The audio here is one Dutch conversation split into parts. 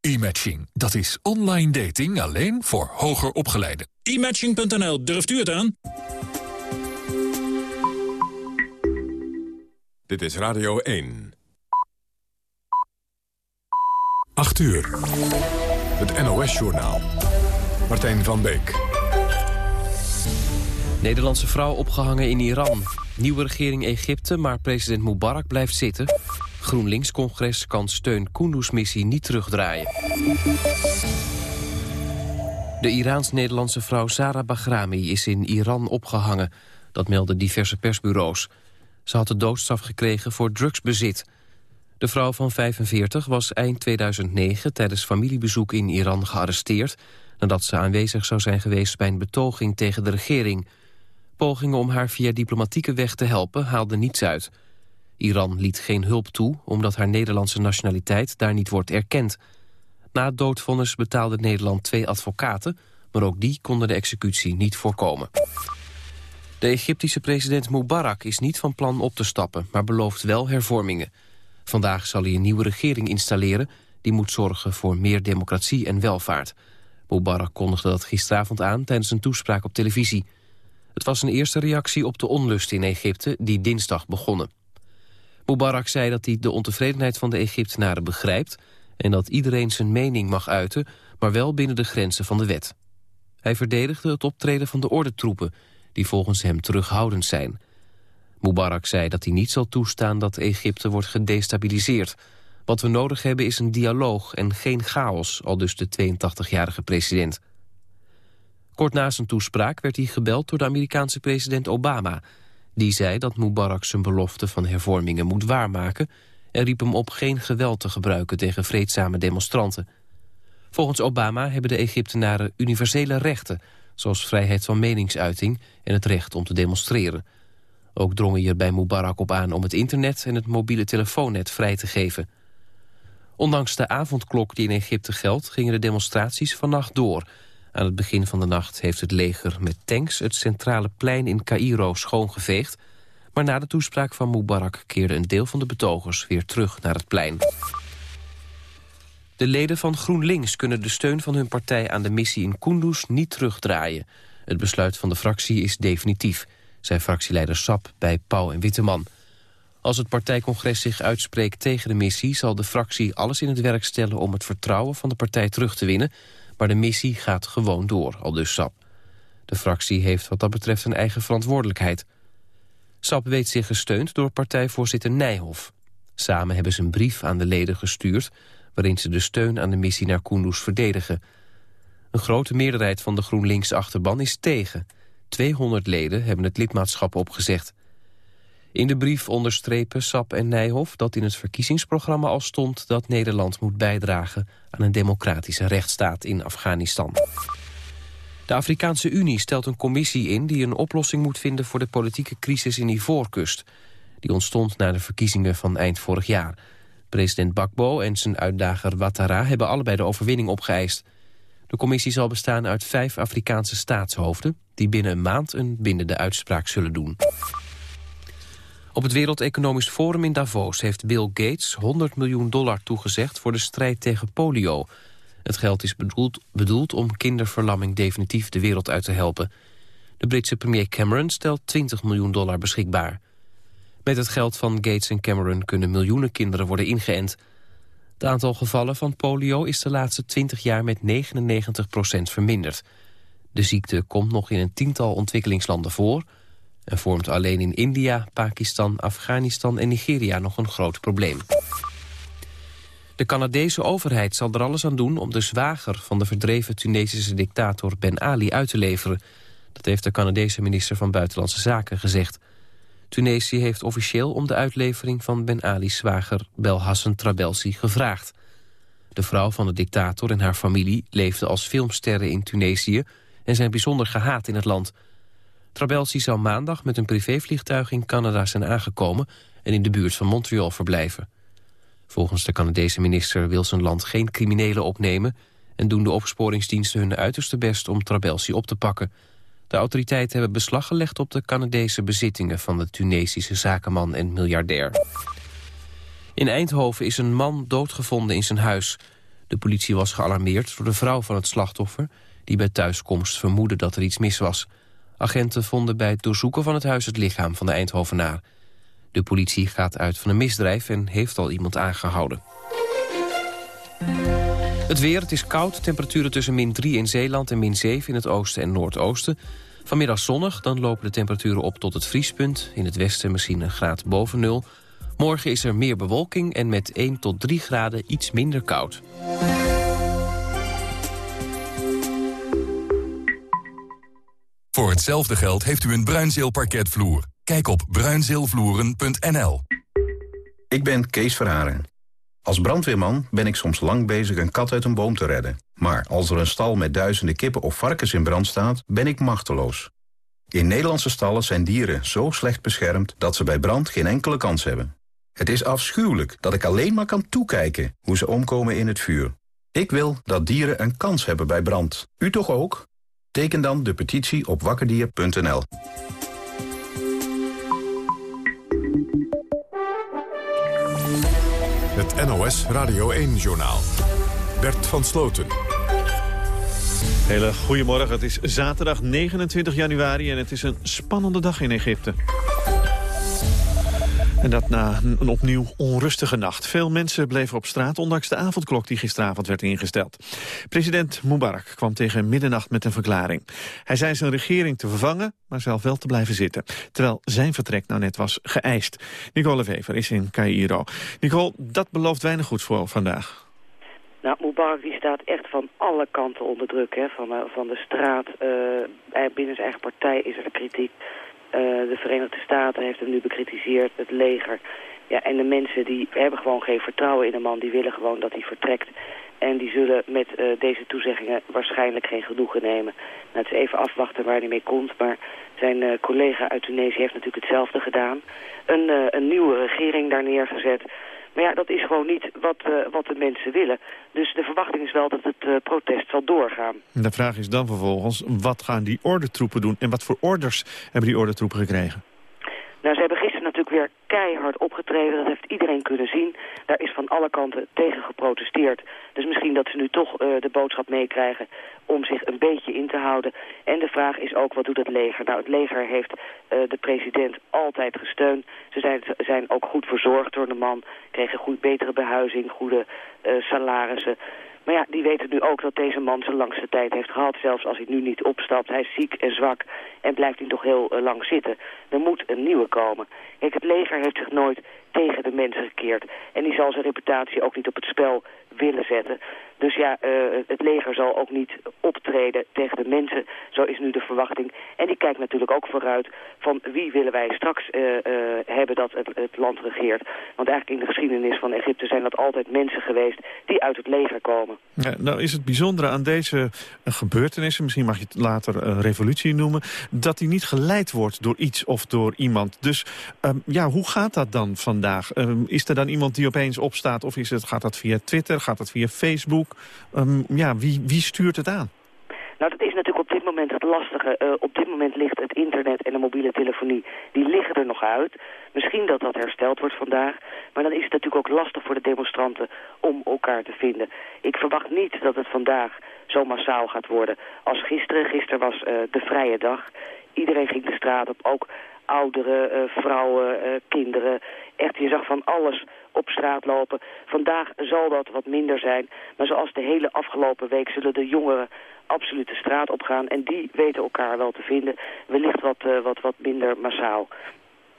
E-matching, dat is online dating alleen voor hoger opgeleiden. E-matching.nl, durft u het aan? Dit is Radio 1. 8 uur. Het NOS-journaal. Martijn van Beek. Nederlandse vrouw opgehangen in Iran. Nieuwe regering Egypte, maar president Mubarak blijft zitten. GroenLinks-congres kan steun Kunduz-missie niet terugdraaien. De Iraans-Nederlandse vrouw Zara Bahrami is in Iran opgehangen. Dat melden diverse persbureaus. Ze had de doodstraf gekregen voor drugsbezit. De vrouw van 45 was eind 2009 tijdens familiebezoek in Iran gearresteerd... nadat ze aanwezig zou zijn geweest bij een betoging tegen de regering. Pogingen om haar via diplomatieke weg te helpen haalden niets uit. Iran liet geen hulp toe omdat haar Nederlandse nationaliteit daar niet wordt erkend. Na het doodvonnis betaalde Nederland twee advocaten... maar ook die konden de executie niet voorkomen. De Egyptische president Mubarak is niet van plan op te stappen... maar belooft wel hervormingen. Vandaag zal hij een nieuwe regering installeren... die moet zorgen voor meer democratie en welvaart. Mubarak kondigde dat gisteravond aan tijdens een toespraak op televisie. Het was een eerste reactie op de onlust in Egypte die dinsdag begonnen. Mubarak zei dat hij de ontevredenheid van de Egyptenaren begrijpt... en dat iedereen zijn mening mag uiten, maar wel binnen de grenzen van de wet. Hij verdedigde het optreden van de ordentroepen... die volgens hem terughoudend zijn. Mubarak zei dat hij niet zal toestaan dat Egypte wordt gedestabiliseerd. Wat we nodig hebben is een dialoog en geen chaos, al dus de 82-jarige president. Kort na zijn toespraak werd hij gebeld door de Amerikaanse president Obama... Die zei dat Mubarak zijn belofte van hervormingen moet waarmaken... en riep hem op geen geweld te gebruiken tegen vreedzame demonstranten. Volgens Obama hebben de Egyptenaren universele rechten... zoals vrijheid van meningsuiting en het recht om te demonstreren. Ook drong hij er bij Mubarak op aan om het internet en het mobiele telefoonnet vrij te geven. Ondanks de avondklok die in Egypte geldt... gingen de demonstraties vannacht door... Aan het begin van de nacht heeft het leger met tanks het centrale plein in Cairo schoongeveegd. Maar na de toespraak van Mubarak keerde een deel van de betogers weer terug naar het plein. De leden van GroenLinks kunnen de steun van hun partij aan de missie in Kunduz niet terugdraaien. Het besluit van de fractie is definitief, zei fractieleider Sap bij Pauw en Witteman. Als het partijcongres zich uitspreekt tegen de missie... zal de fractie alles in het werk stellen om het vertrouwen van de partij terug te winnen... Maar de missie gaat gewoon door, al dus SAP. De fractie heeft wat dat betreft een eigen verantwoordelijkheid. SAP weet zich gesteund door partijvoorzitter Nijhoff. Samen hebben ze een brief aan de leden gestuurd... waarin ze de steun aan de missie naar Kunduz verdedigen. Een grote meerderheid van de GroenLinks-achterban is tegen. 200 leden hebben het lidmaatschap opgezegd. In de brief onderstrepen Sap en Nijhoff dat in het verkiezingsprogramma al stond dat Nederland moet bijdragen aan een democratische rechtsstaat in Afghanistan. De Afrikaanse Unie stelt een commissie in die een oplossing moet vinden voor de politieke crisis in Ivoorkust. Die ontstond na de verkiezingen van eind vorig jaar. President Bakbo en zijn uitdager Ouattara hebben allebei de overwinning opgeëist. De commissie zal bestaan uit vijf Afrikaanse staatshoofden... die binnen een maand een bindende uitspraak zullen doen. Op het Wereld Economisch Forum in Davos heeft Bill Gates 100 miljoen dollar toegezegd voor de strijd tegen polio. Het geld is bedoeld, bedoeld om kinderverlamming definitief de wereld uit te helpen. De Britse premier Cameron stelt 20 miljoen dollar beschikbaar. Met het geld van Gates en Cameron kunnen miljoenen kinderen worden ingeënt. Het aantal gevallen van polio is de laatste 20 jaar met 99% verminderd. De ziekte komt nog in een tiental ontwikkelingslanden voor en vormt alleen in India, Pakistan, Afghanistan en Nigeria nog een groot probleem. De Canadese overheid zal er alles aan doen om de zwager van de verdreven Tunesische dictator Ben Ali uit te leveren. Dat heeft de Canadese minister van Buitenlandse Zaken gezegd. Tunesië heeft officieel om de uitlevering van Ben Ali's zwager Belhassan Trabelsi gevraagd. De vrouw van de dictator en haar familie leefden als filmsterren in Tunesië en zijn bijzonder gehaat in het land. Trabelsi zou maandag met een privévliegtuig in Canada zijn aangekomen... en in de buurt van Montreal verblijven. Volgens de Canadese minister wil zijn land geen criminelen opnemen... en doen de opsporingsdiensten hun uiterste best om Trabelsi op te pakken. De autoriteiten hebben beslag gelegd op de Canadese bezittingen... van de Tunesische zakenman en miljardair. In Eindhoven is een man doodgevonden in zijn huis. De politie was gealarmeerd door de vrouw van het slachtoffer... die bij thuiskomst vermoedde dat er iets mis was. Agenten vonden bij het doorzoeken van het huis het lichaam van de Eindhovenaar. De politie gaat uit van een misdrijf en heeft al iemand aangehouden. Het weer, het is koud. Temperaturen tussen min 3 in Zeeland en min 7 in het oosten en noordoosten. Vanmiddag zonnig, dan lopen de temperaturen op tot het vriespunt. In het westen misschien een graad boven nul. Morgen is er meer bewolking en met 1 tot 3 graden iets minder koud. Voor hetzelfde geld heeft u een Bruinzeel parketvloer. Kijk op bruinzeelvloeren.nl. Ik ben Kees Verharen. Als brandweerman ben ik soms lang bezig een kat uit een boom te redden. Maar als er een stal met duizenden kippen of varkens in brand staat, ben ik machteloos. In Nederlandse stallen zijn dieren zo slecht beschermd dat ze bij brand geen enkele kans hebben. Het is afschuwelijk dat ik alleen maar kan toekijken hoe ze omkomen in het vuur. Ik wil dat dieren een kans hebben bij brand. U toch ook? Teken dan de petitie op wakkerdier.nl. Het NOS Radio 1-journaal. Bert van Sloten. Hele goedemorgen, het is zaterdag 29 januari en het is een spannende dag in Egypte. En dat na een opnieuw onrustige nacht. Veel mensen bleven op straat, ondanks de avondklok die gisteravond werd ingesteld. President Mubarak kwam tegen middernacht met een verklaring. Hij zei zijn regering te vervangen, maar zelf wel te blijven zitten. Terwijl zijn vertrek nou net was geëist. Nicole Wever is in Cairo. Nicole, dat belooft weinig goeds voor vandaag. Nou, Mubarak die staat echt van alle kanten onder druk. Hè? Van, van de straat, uh, binnen zijn eigen partij is er kritiek. Uh, de Verenigde Staten heeft hem nu bekritiseerd, het leger. Ja, en de mensen die hebben gewoon geen vertrouwen in de man. Die willen gewoon dat hij vertrekt. En die zullen met uh, deze toezeggingen waarschijnlijk geen genoegen nemen. Nou, het is even afwachten waar hij mee komt. Maar zijn uh, collega uit Tunesië heeft natuurlijk hetzelfde gedaan. Een, een nieuwe regering daar neergezet. Maar ja, dat is gewoon niet wat, uh, wat de mensen willen. Dus de verwachting is wel dat het uh, protest zal doorgaan. De vraag is dan vervolgens, wat gaan die ordentroepen doen? En wat voor orders hebben die ordentroepen gekregen? Nou, ze hebben weer keihard opgetreden. Dat heeft iedereen kunnen zien. Daar is van alle kanten tegen geprotesteerd. Dus misschien dat ze nu toch uh, de boodschap meekrijgen om zich een beetje in te houden. En de vraag is ook, wat doet het leger? Nou, het leger heeft uh, de president altijd gesteund. Ze zijn, zijn ook goed verzorgd door de man. Kregen goed, betere behuizing, goede uh, salarissen. Maar ja, die weten nu ook dat deze man zijn langste tijd heeft gehad. Zelfs als hij nu niet opstapt. Hij is ziek en zwak en blijft hij toch heel uh, lang zitten. Er moet een nieuwe komen. Kijk, het leger heeft zich nooit tegen de mensen gekeerd. En die zal zijn reputatie ook niet op het spel willen zetten. Dus ja, uh, het leger zal ook niet optreden tegen de mensen. Zo is nu de verwachting. En die kijkt natuurlijk ook vooruit van wie willen wij straks uh, uh, hebben dat het, het, land regeert. Want eigenlijk in de geschiedenis van Egypte zijn dat altijd mensen geweest die uit het leger komen. Ja, nou is het bijzondere aan deze gebeurtenissen, misschien mag je het later revolutie noemen, dat die niet geleid wordt door iets of door iemand. Dus um, ja, hoe gaat dat dan vandaag? Um, is er dan iemand die opeens opstaat of is het, gaat dat via Twitter, gaat dat via Facebook? Um, ja, wie, wie stuurt het aan? Nou, dat is natuurlijk op dit moment het lastige. Uh, op dit moment ligt het internet en de mobiele telefonie, die liggen er nog uit. Misschien dat dat hersteld wordt vandaag. Maar dan is het natuurlijk ook lastig voor de demonstranten om elkaar te vinden. Ik verwacht niet dat het vandaag zo massaal gaat worden als gisteren. Gisteren was uh, de vrije dag. Iedereen ging de straat op, ook ouderen, uh, vrouwen, kinderen. Echt, je zag van alles op straat lopen. Vandaag zal dat wat minder zijn. Maar zoals de hele afgelopen week zullen de jongeren absoluut de straat opgaan. En die weten elkaar wel te vinden. Wellicht wat, uh, wat, wat minder massaal.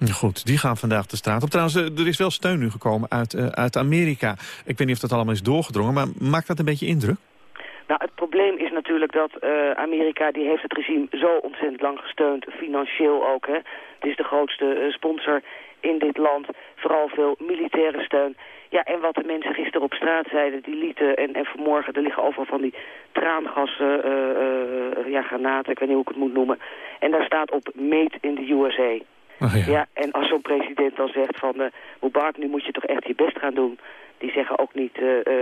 Goed, die gaan vandaag de straat op. Trouwens, er is wel steun nu gekomen uit, uh, uit Amerika. Ik weet niet of dat allemaal is doorgedrongen, maar maakt dat een beetje indruk? Nou, het probleem is natuurlijk dat uh, Amerika, die heeft het regime zo ontzettend lang gesteund, financieel ook. Hè. Het is de grootste uh, sponsor in dit land, vooral veel militaire steun. Ja, en wat de mensen gisteren op straat zeiden, die lieten, en, en vanmorgen, er liggen overal van die traangassen, uh, ja, granaten, ik weet niet hoe ik het moet noemen. En daar staat op Made in the USA. Oh, ja. ja, en als zo'n president dan zegt van, uh, Mubarak, nu moet je toch echt je best gaan doen Die zeggen ook niet,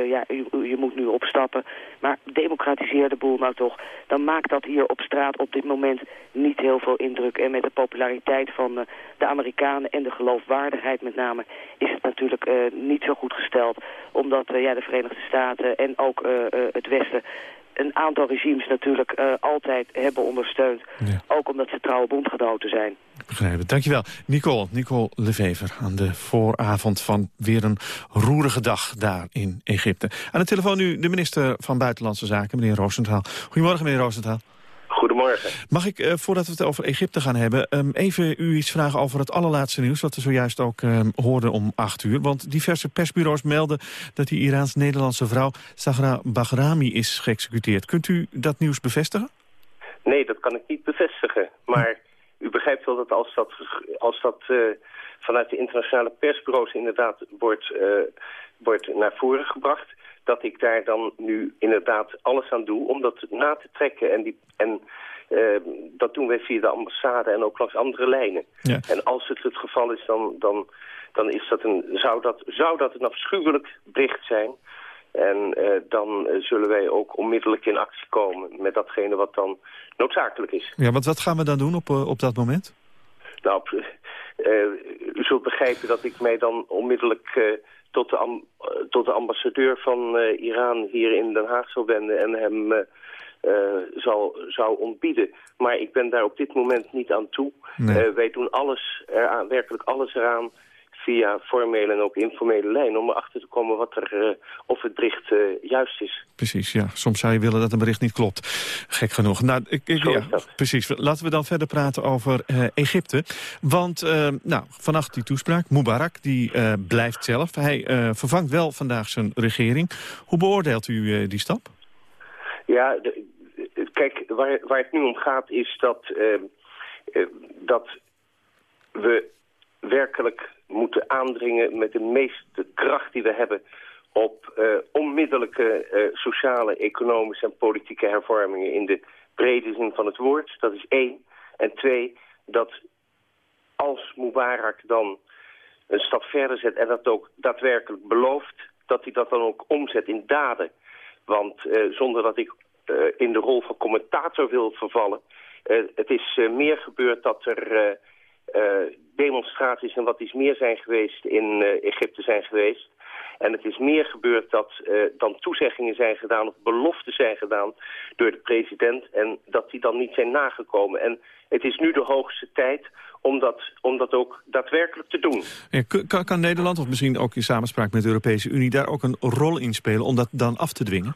ja, je, je, moet nu opstappen. Maar democratiseer de boel nou toch. Dan maakt dat hier op straat op dit moment niet heel veel indruk. En met de populariteit van de Amerikanen en de geloofwaardigheid met name... is het natuurlijk niet zo goed gesteld. Omdat ja, de Verenigde Staten en ook het Westen een aantal regimes natuurlijk uh, altijd hebben ondersteund. Ook omdat ze trouwe bondgenoten zijn. Begrijp het. Dankjewel. Nicole, Nicole Levever aan de vooravond van weer een roerige dag daar in Egypte. Aan de telefoon nu de minister van Buitenlandse Zaken, meneer Roosentaal. Goedemorgen, meneer Roosentaal. Goedemorgen. Mag ik, uh, voordat we het over Egypte gaan hebben... Um, even u iets vragen over het allerlaatste nieuws... wat we zojuist ook um, hoorden om acht uur. Want diverse persbureaus melden dat die Iraans-Nederlandse vrouw... Sagra Bahrami is geëxecuteerd. Kunt u dat nieuws bevestigen? Nee, dat kan ik niet bevestigen. Maar u begrijpt wel dat als dat, als dat uh, vanuit de internationale persbureaus inderdaad wordt, uh, wordt naar voren gebracht dat ik daar dan nu inderdaad alles aan doe om dat na te trekken. En, die, en uh, dat doen wij via de ambassade en ook langs andere lijnen. Ja. En als het het geval is, dan, dan, dan is dat een, zou, dat, zou dat een afschuwelijk bericht zijn. En uh, dan uh, zullen wij ook onmiddellijk in actie komen met datgene wat dan noodzakelijk is. Ja, want wat gaan we dan doen op, op dat moment? Nou, u zult begrijpen dat ik mij dan onmiddellijk tot de, tot de ambassadeur van uh, Iran hier in Den Haag zal wenden en hem uh, uh, zal, zou ontbieden. Maar ik ben daar op dit moment niet aan toe. Nee. wij doen alles eraan, werkelijk alles eraan via formele en ook informele lijn... om erachter te komen wat er, uh, of het bericht uh, juist is. Precies, ja. Soms zou je willen dat een bericht niet klopt. Gek genoeg. Nou, ik, ik, ja, precies. Laten we dan verder praten over uh, Egypte. Want nou, vannacht die toespraak, Mubarak, die blijft zelf. Hij vervangt wel vandaag zijn regering. Hoe beoordeelt u die stap? Ja, de, kijk, waar, waar het nu om gaat is dat, dat we werkelijk moeten aandringen met de meeste kracht die we hebben op uh, onmiddellijke uh, sociale, economische en politieke hervormingen in de brede zin van het woord. Dat is één. En twee, dat als Mubarak dan een stap verder zet en dat ook daadwerkelijk belooft, dat hij dat dan ook omzet in daden. Want uh, zonder dat ik in de rol van commentator wil vervallen, het is meer gebeurd dat er demonstraties en wat iets meer zijn geweest in uh, Egypte zijn geweest. En het is meer gebeurd dat uh, dan toezeggingen zijn gedaan of beloften zijn gedaan door de president en dat die dan niet zijn nagekomen. En het is nu de hoogste tijd om dat, om dat ook daadwerkelijk te doen. Ja, kan, kan Nederland, of misschien ook in samenspraak met de Europese Unie, daar ook een rol in spelen om dat dan af te dwingen?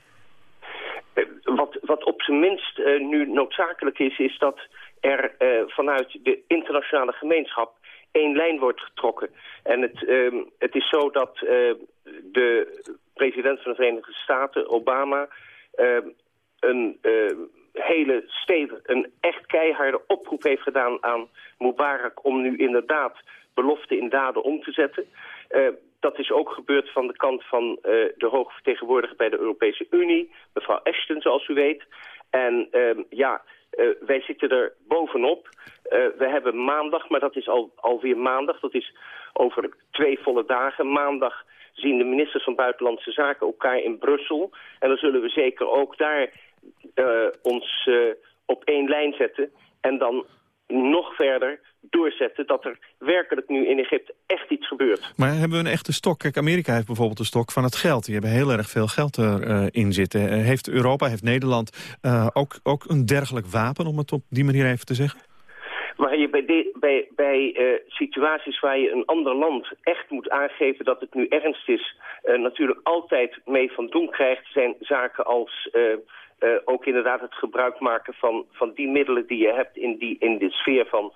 Wat, wat op zijn minst nu noodzakelijk is, is dat er vanuit de internationale gemeenschap één lijn wordt getrokken. En het, uh, het is zo dat uh, de president van de Verenigde Staten, Obama, ehm, een hele stevig, een echt keiharde oproep heeft gedaan aan Mubarak om nu inderdaad beloften in daden om te zetten. dat is ook gebeurd van de kant van de hoge vertegenwoordiger bij de Europese Unie, mevrouw Ashton, zoals u weet. En ehm, ja, uh, wij zitten er bovenop. Uh, we hebben maandag, maar dat is al, alweer maandag. Dat is over twee volle dagen. Maandag zien de ministers van Buitenlandse Zaken elkaar in Brussel. En dan zullen we zeker ook daar uh, ons op één lijn zetten. En dan nog verder doorzetten dat er werkelijk nu in Egypte echt iets gebeurt. Maar hebben we een echte stok? Kijk, Amerika heeft bijvoorbeeld een stok van het geld. Die hebben heel erg veel geld erin uh, zitten. Uh, heeft Europa, heeft Nederland uh, ook, ook een dergelijk wapen, om het op die manier even te zeggen? Waar je bij, de, bij, bij uh, situaties waar je een ander land echt moet aangeven dat het nu ernst is... Uh, natuurlijk altijd mee van doen krijgt, zijn zaken als... Uh, ook inderdaad het gebruik maken van, van die middelen die je hebt in, die, in de sfeer van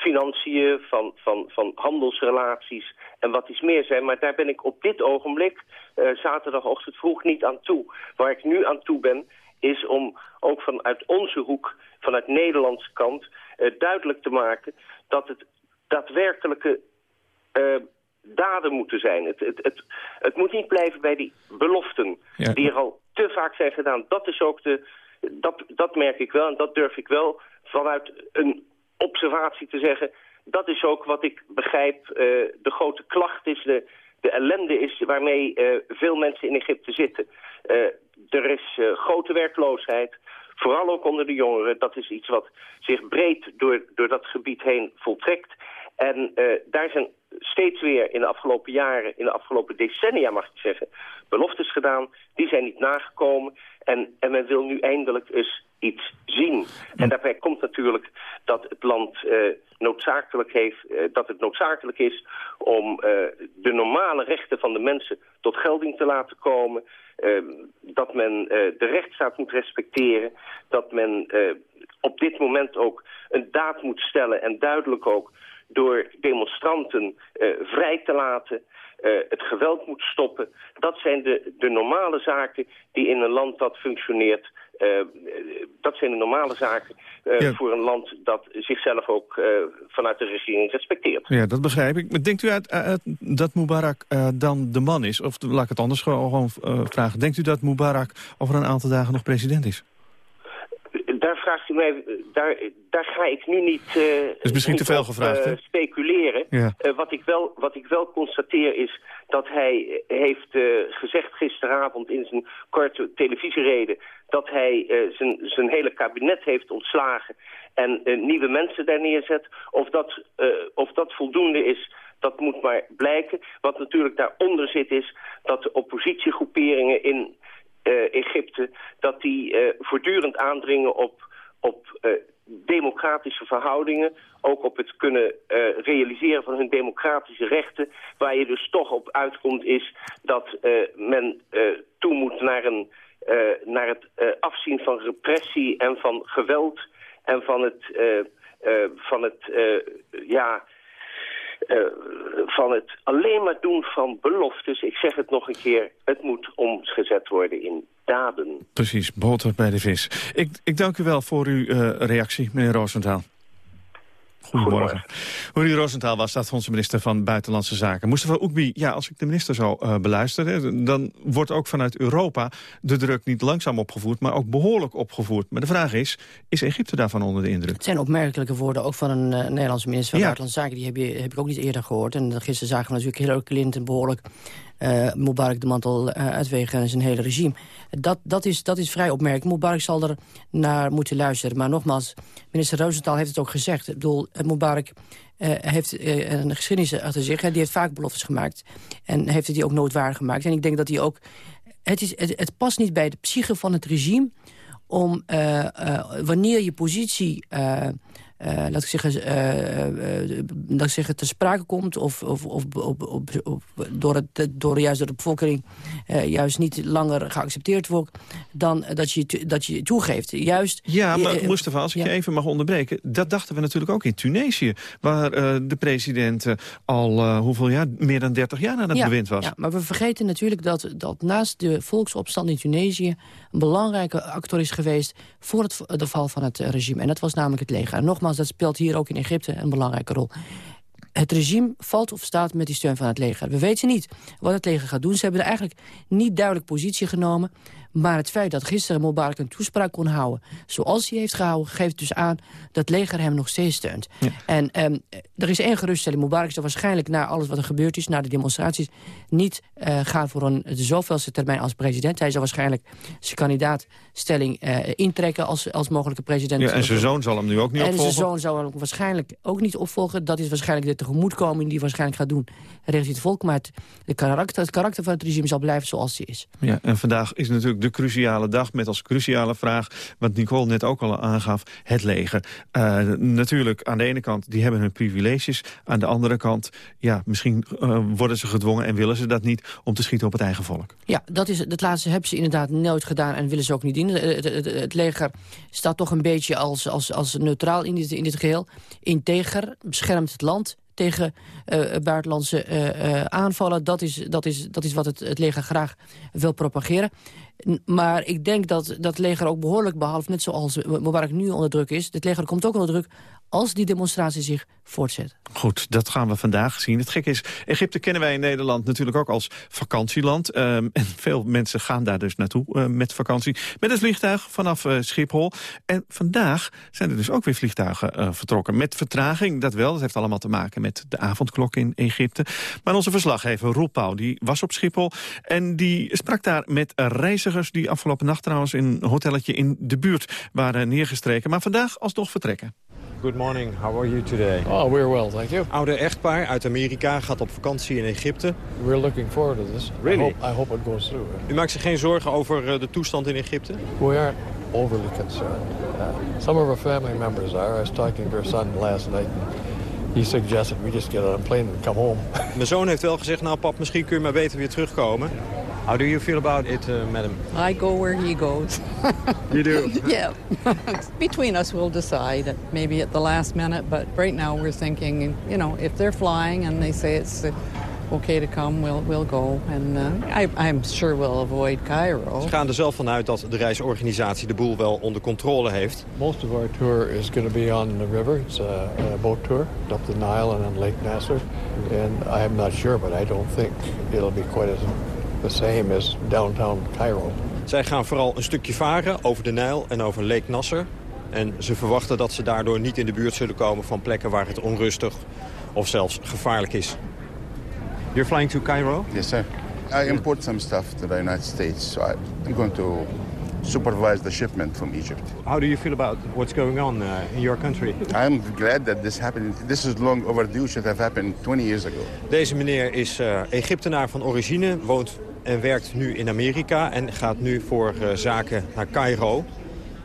financiën, van, van, van handelsrelaties en wat iets meer zijn. Maar daar ben ik op dit ogenblik, uh, zaterdagochtend vroeg, niet aan toe. Waar ik nu aan toe ben, is om ook vanuit onze hoek, vanuit Nederlandse kant, uh, duidelijk te maken dat het daadwerkelijke uh, daden moeten zijn. Het, het, het, het, moet niet blijven bij die beloften ja. die er al te vaak zijn gedaan. Dat is ook de, dat, dat merk ik wel en dat durf ik wel vanuit een observatie te zeggen... dat is ook wat ik begrijp, uh, de grote klacht is... De, de ellende is waarmee veel mensen in Egypte zitten. er is grote werkloosheid, vooral ook onder de jongeren. Dat is iets wat zich breed door, door dat gebied heen voltrekt. En daar zijn steeds weer in de afgelopen jaren, in de afgelopen decennia mag ik zeggen, beloftes gedaan. Die zijn niet nagekomen. En, en men wil nu eindelijk eens iets zien. En daarbij komt natuurlijk dat het land uh, noodzakelijk heeft, uh, dat het noodzakelijk is om uh, de normale rechten van de mensen tot gelding te laten komen. Ehm, dat men de rechtsstaat moet respecteren. Dat men op dit moment ook een daad moet stellen en duidelijk ook door demonstranten vrij te laten. Uh, het geweld moet stoppen. Dat zijn de, de normale zaken die in een land dat functioneert... Uh, dat zijn de normale zaken uh, ja. voor een land dat zichzelf ook vanuit de regering respecteert. Ja, dat begrijp ik. Maar denkt u uit, uit dat Mubarak dan de man is? Of laat ik het anders gewoon vragen. Denkt u dat Mubarak over een aantal dagen nog president is? Daar vraagt u mij, daar, daar ga ik nu niet, uh, is misschien te veel gevraagd, uh, speculeren. Ja. Uh, wat, ik wel, wat ik wel constateer is dat hij heeft gezegd gisteravond in zijn korte televisiereden dat hij zijn, zijn hele kabinet heeft ontslagen en nieuwe mensen daar neerzet. Of dat, of dat voldoende is, dat moet maar blijken. Wat natuurlijk daaronder zit is dat de oppositiegroeperingen in uh, Egypte, dat die uh, voortdurend aandringen op, op uh, democratische verhoudingen, ook op het kunnen realiseren van hun democratische rechten. Waar je dus toch op uitkomt is dat men toe moet naar, een, naar het afzien van repressie en van geweld en van het, van het ja, van het alleen maar doen van beloftes. Ik zeg het nog een keer, het moet omgezet worden in daden. Precies, boter bij de vis. Ik, ik dank u wel voor uw uh, reactie, meneer Roosentaal. Goedemorgen. Uri Roosentaal was dat onze minister van Buitenlandse Zaken. Mustafa Oekbi, ja, als ik de minister zou uh, beluisteren... dan wordt ook vanuit Europa de druk niet langzaam opgevoerd... maar ook behoorlijk opgevoerd. Maar de vraag is, is Egypte daarvan onder de indruk? Het zijn opmerkelijke woorden, ook van een uh, Nederlandse minister van Buitenlandse Zaken. Die heb, je, heb ik ook niet eerder gehoord. En gisteren zagen we natuurlijk Hillary Clinton behoorlijk uh, Mubarak de mantel uh, uitwegen en zijn hele regime. Dat, dat, is, dat is vrij opmerkelijk. Mubarak zal er naar moeten luisteren. Maar nogmaals, minister Rosenthal heeft het ook gezegd. Ik bedoel, Mubarak uh, heeft een geschiedenis achter zich. Die heeft vaak beloftes gemaakt. En heeft het die ook noodwaardig gemaakt. En ik denk dat hij ook... Het, is, het, past niet bij de psyche van het regime om wanneer je positie laat ik zeggen, uh, uh, laat ik zeggen, te sprake komt... of, of, of, of door, het, door, juist door de bevolking juist niet langer geaccepteerd wordt... dan dat je, dat je toegeeft. Juist, ja, maar Mustafa, als ik je even mag onderbreken... dat dachten we natuurlijk ook in Tunesië... waar de president al hoeveel jaar, meer dan 30 jaar aan het bewind was. Ja, maar we vergeten natuurlijk dat, dat naast de volksopstand in Tunesië... een belangrijke actor is geweest voor het, de val van het regime. En dat was namelijk het leger. En nogmaals, dat speelt hier ook in Egypte een belangrijke rol. Het regime valt of staat met die steun van het leger. We weten niet wat het leger gaat doen. Ze hebben er eigenlijk niet duidelijk positie genomen. Maar het feit dat gisteren Mubarak een toespraak kon houden... zoals hij heeft gehouden, geeft dus aan dat leger hem nog steeds steunt. En um, er is één geruststelling. Mubarak zal waarschijnlijk na alles wat er gebeurd is... na de demonstraties, niet uh, gaan voor een de zoveelste termijn als president. Hij zal waarschijnlijk zijn kandidaatstelling uh, intrekken als, als mogelijke president. Ja, en zijn zoon zal hem nu ook niet opvolgen? En zijn zoon zal hem waarschijnlijk ook niet opvolgen. Dat is waarschijnlijk de tegemoetkoming die waarschijnlijk gaat doen richting het volk. Maar het, de karakter, het karakter van het regime zal blijven zoals hij is. Ja, en vandaag is natuurlijk de cruciale dag met als cruciale vraag... wat Nicole net ook al aangaf, het leger. Uh, natuurlijk, aan de ene kant, die hebben hun privileges. Aan de andere kant, ja, misschien uh, worden ze gedwongen en willen ze dat niet... om te schieten op het eigen volk. Ja, dat, is, dat laatste hebben ze inderdaad nooit gedaan en willen ze ook niet doen. Het, het, het, leger staat toch een beetje als, als, als neutraal in dit, in dit geheel. Integer, beschermt het land tegen uh, buitenlandse uh, uh, aanvallen. Dat is, dat is, dat is wat het, het leger graag wil propageren. Maar ik denk dat dat leger ook behoorlijk, behalve net zoals Mubarak nu onder druk is... het leger komt ook onder druk als die demonstratie zich voortzet. Goed, dat gaan we vandaag zien. Het gekke is, Egypte kennen wij in Nederland natuurlijk ook als vakantieland. Ehm, en veel mensen gaan daar dus naartoe uh, met vakantie. Met het vliegtuig vanaf uh, Schiphol. En vandaag zijn er dus ook weer vliegtuigen uh, vertrokken. Met vertraging, dat wel. Dat heeft allemaal te maken met de avondklok in Egypte. Maar onze verslaggever Roel Pauw, die was op Schiphol. En die sprak daar met reizigers die afgelopen nacht trouwens... in een hotelletje in de buurt waren neergestreken. Maar vandaag alsnog vertrekken. Good morning, how are you today? Oh, we're well, thank you. Oude echtpaar uit Amerika gaat op vakantie in Egypte. We're looking forward to this. Really? I hope, I hope it goes through. U maakt zich geen zorgen over uh, de toestand in Egypte? We aren't overly concerned. Uh, some of our family members are. I was talking to our son last night. He suggested we just get on a plane and come home. Mijn zoon heeft wel gezegd, nou pap, misschien kun je maar beter weer terugkomen. How do you feel about it, uh, madam? I go where he goes. you do? yeah. Between us, we'll decide, maybe at the last minute. But right now, we're thinking, you know, if they're flying and they say it's uh, okay to come, we'll, we'll go. And uh, I, I'm sure we'll avoid Cairo. Ze gaan er zelf vanuit dat de reisorganisatie de boel wel onder controle heeft. Most of our tour is going to be on the river. It's a, a boat tour up the Nile and on Lake Nasser. And I'm not sure, but I don't think it'll be quite as the same as downtown Cairo. Zij gaan vooral een stukje varen over de Nijl en over Lake Nasser. En ze verwachten dat ze daardoor niet in de buurt zullen komen van plekken waar het onrustig of zelfs gevaarlijk is. You're flying to Cairo? Yes, sir. I import some stuff to the United States, so I'm going to supervise the shipment from Egypt. How do you feel about what's going on uh, in your country? I'm glad that this happened. This is long overdue. Should have happened 20 years ago. Deze meneer is uh, Egyptenaar van origine, woont werkt nu in Amerika en gaat nu voor uh, zaken naar Cairo.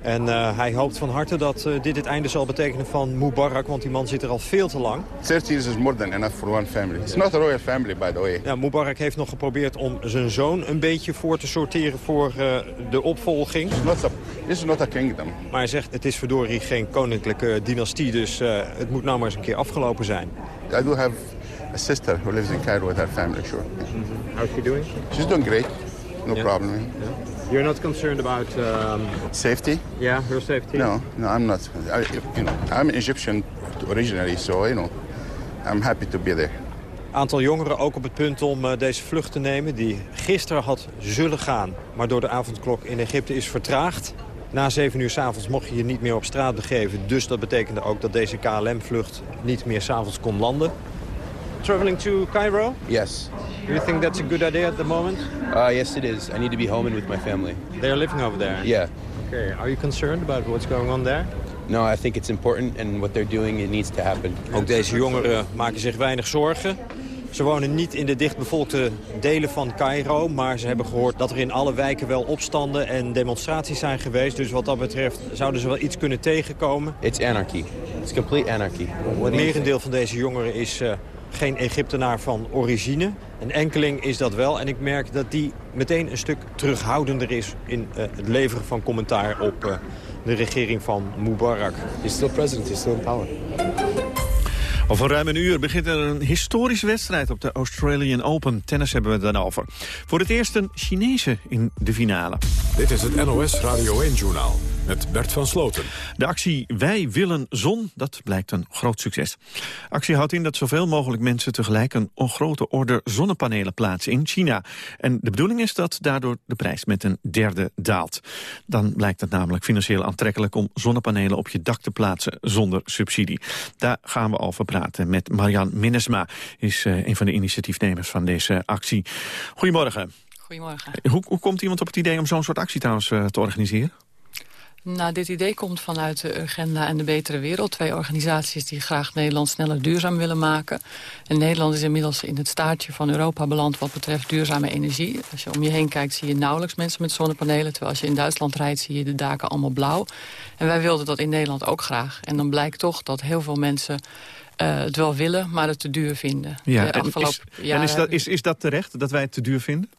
En uh, hij hoopt van harte dat uh, dit het einde zal betekenen van Mubarak, want die man zit er al veel te lang. 30 years is more than enough for one family. It's not a royal family, by the way. Ja, Mubarak heeft nog geprobeerd om zijn zoon een beetje voor te sorteren voor de opvolging. It's not a, this is not a kingdom. Maar hij zegt, het is verdorie geen koninklijke dynastie, dus het moet nou maar eens een keer afgelopen zijn. I do have a sister who lives in Cairo with her family, sure. Mm -hmm. How's she doing? She's doing great. No yeah. problem. Yeah. You're not concerned about um... safety? Yeah, her safety. No, no, I'm not. I, you know, I'm Egyptian originally, so you know, I'm happy to be there. Aantal jongeren ook op het punt om uh, deze vlucht te nemen, die gisteren had zullen gaan, maar door de avondklok in Egypte is vertraagd. Na 7 uur s'avonds mocht je je niet meer op straat begeven, dus dat betekende ook dat deze KLM-vlucht niet meer s'avonds kon landen. Traveling to Cairo? Yes. Do you think that's a good idea at the moment? Uh, yes, it is. I need to be home and with my family. They're living over there? Yeah. Okay. Are you concerned about what's going on there? No, I think it's important and what they're doing, it needs to happen. Ook deze jongeren maken zich weinig zorgen. Ze wonen niet in de dichtbevolkte delen van Cairo, maar ze hebben gehoord dat er in alle wijken wel opstanden en demonstraties zijn geweest. Dus wat dat betreft zouden ze wel iets kunnen tegenkomen. It's anarchy. It's complete anarchy. Het merendeel van deze jongeren is uh, geen Egyptenaar van origine. Een enkeling is dat wel. En ik merk dat die meteen een stuk terughoudender is in uh, het leveren van commentaar op uh, de regering van Mubarak. He's still president, he's still in power. Over ruim een uur begint er een historische wedstrijd op de Australian Open. Tennis hebben we het dan over. Voor het eerst een Chinese in de finale. Dit is het NOS Radio 1-journaal met Bert van Sloten. De actie Wij willen zon, dat blijkt een groot succes. Actie houdt in dat zoveel mogelijk mensen tegelijk een grote orde zonnepanelen plaatsen in China. En de bedoeling is dat daardoor de prijs met een derde daalt. Dan blijkt het namelijk financieel aantrekkelijk om zonnepanelen op je dak te plaatsen zonder subsidie. Daar gaan we over praten met Marian Minnesma, is uh, een van de initiatiefnemers van deze actie. Goedemorgen. Goedemorgen. Hoe, hoe komt iemand op het idee om zo'n soort actie trouwens uh, te organiseren? Nou, dit idee komt vanuit de Agenda en de Betere Wereld. Twee organisaties die graag Nederland sneller duurzaam willen maken. En Nederland is inmiddels in het staartje van Europa beland wat betreft duurzame energie. Als je om je heen kijkt zie je nauwelijks mensen met zonnepanelen. Terwijl als je in Duitsland rijdt zie je de daken allemaal blauw. En wij wilden dat in Nederland ook graag. En dan blijkt toch dat heel veel mensen... Uh, het wel willen, maar het te duur vinden. Ja, en, is, en is, dat, is, is dat terecht, dat wij het te duur vinden?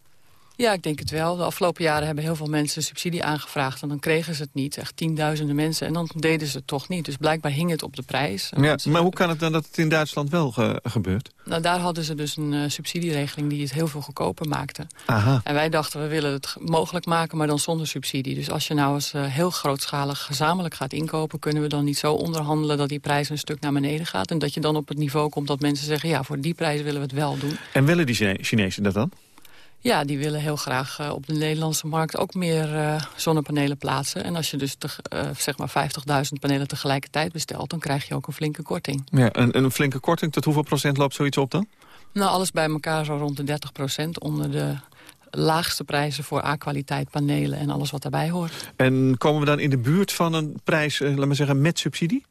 Ja, ik denk het wel. De afgelopen jaren hebben heel veel mensen subsidie aangevraagd... en dan kregen ze het niet, echt tienduizenden mensen. En dan deden ze het toch niet. Dus blijkbaar hing het op de prijs. Ja, maar hoe kan het dan dat het in Duitsland wel gebeurt? Nou, daar hadden ze dus een uh, subsidieregeling die het heel veel goedkoper maakte. Aha. En wij dachten, we willen het mogelijk maken, maar dan zonder subsidie. Dus als je nou eens uh, heel grootschalig gezamenlijk gaat inkopen... kunnen we dan niet zo onderhandelen dat die prijs een stuk naar beneden gaat... en dat je dan op het niveau komt dat mensen zeggen... ja, voor die prijs willen we het wel doen. En willen die Chinezen dat dan? Ja, die willen heel graag uh, op de Nederlandse markt ook meer uh, zonnepanelen plaatsen. En als je dus te, uh, zeg maar 50.000 panelen tegelijkertijd bestelt... dan krijg je ook een flinke korting. Ja, en een flinke korting, tot hoeveel procent loopt zoiets op dan? Nou, alles bij elkaar zo rond de 30 procent onder de laagste prijzen voor A-kwaliteit panelen en alles wat daarbij hoort. En komen we dan in de buurt van een prijs, laat maar zeggen, met subsidie?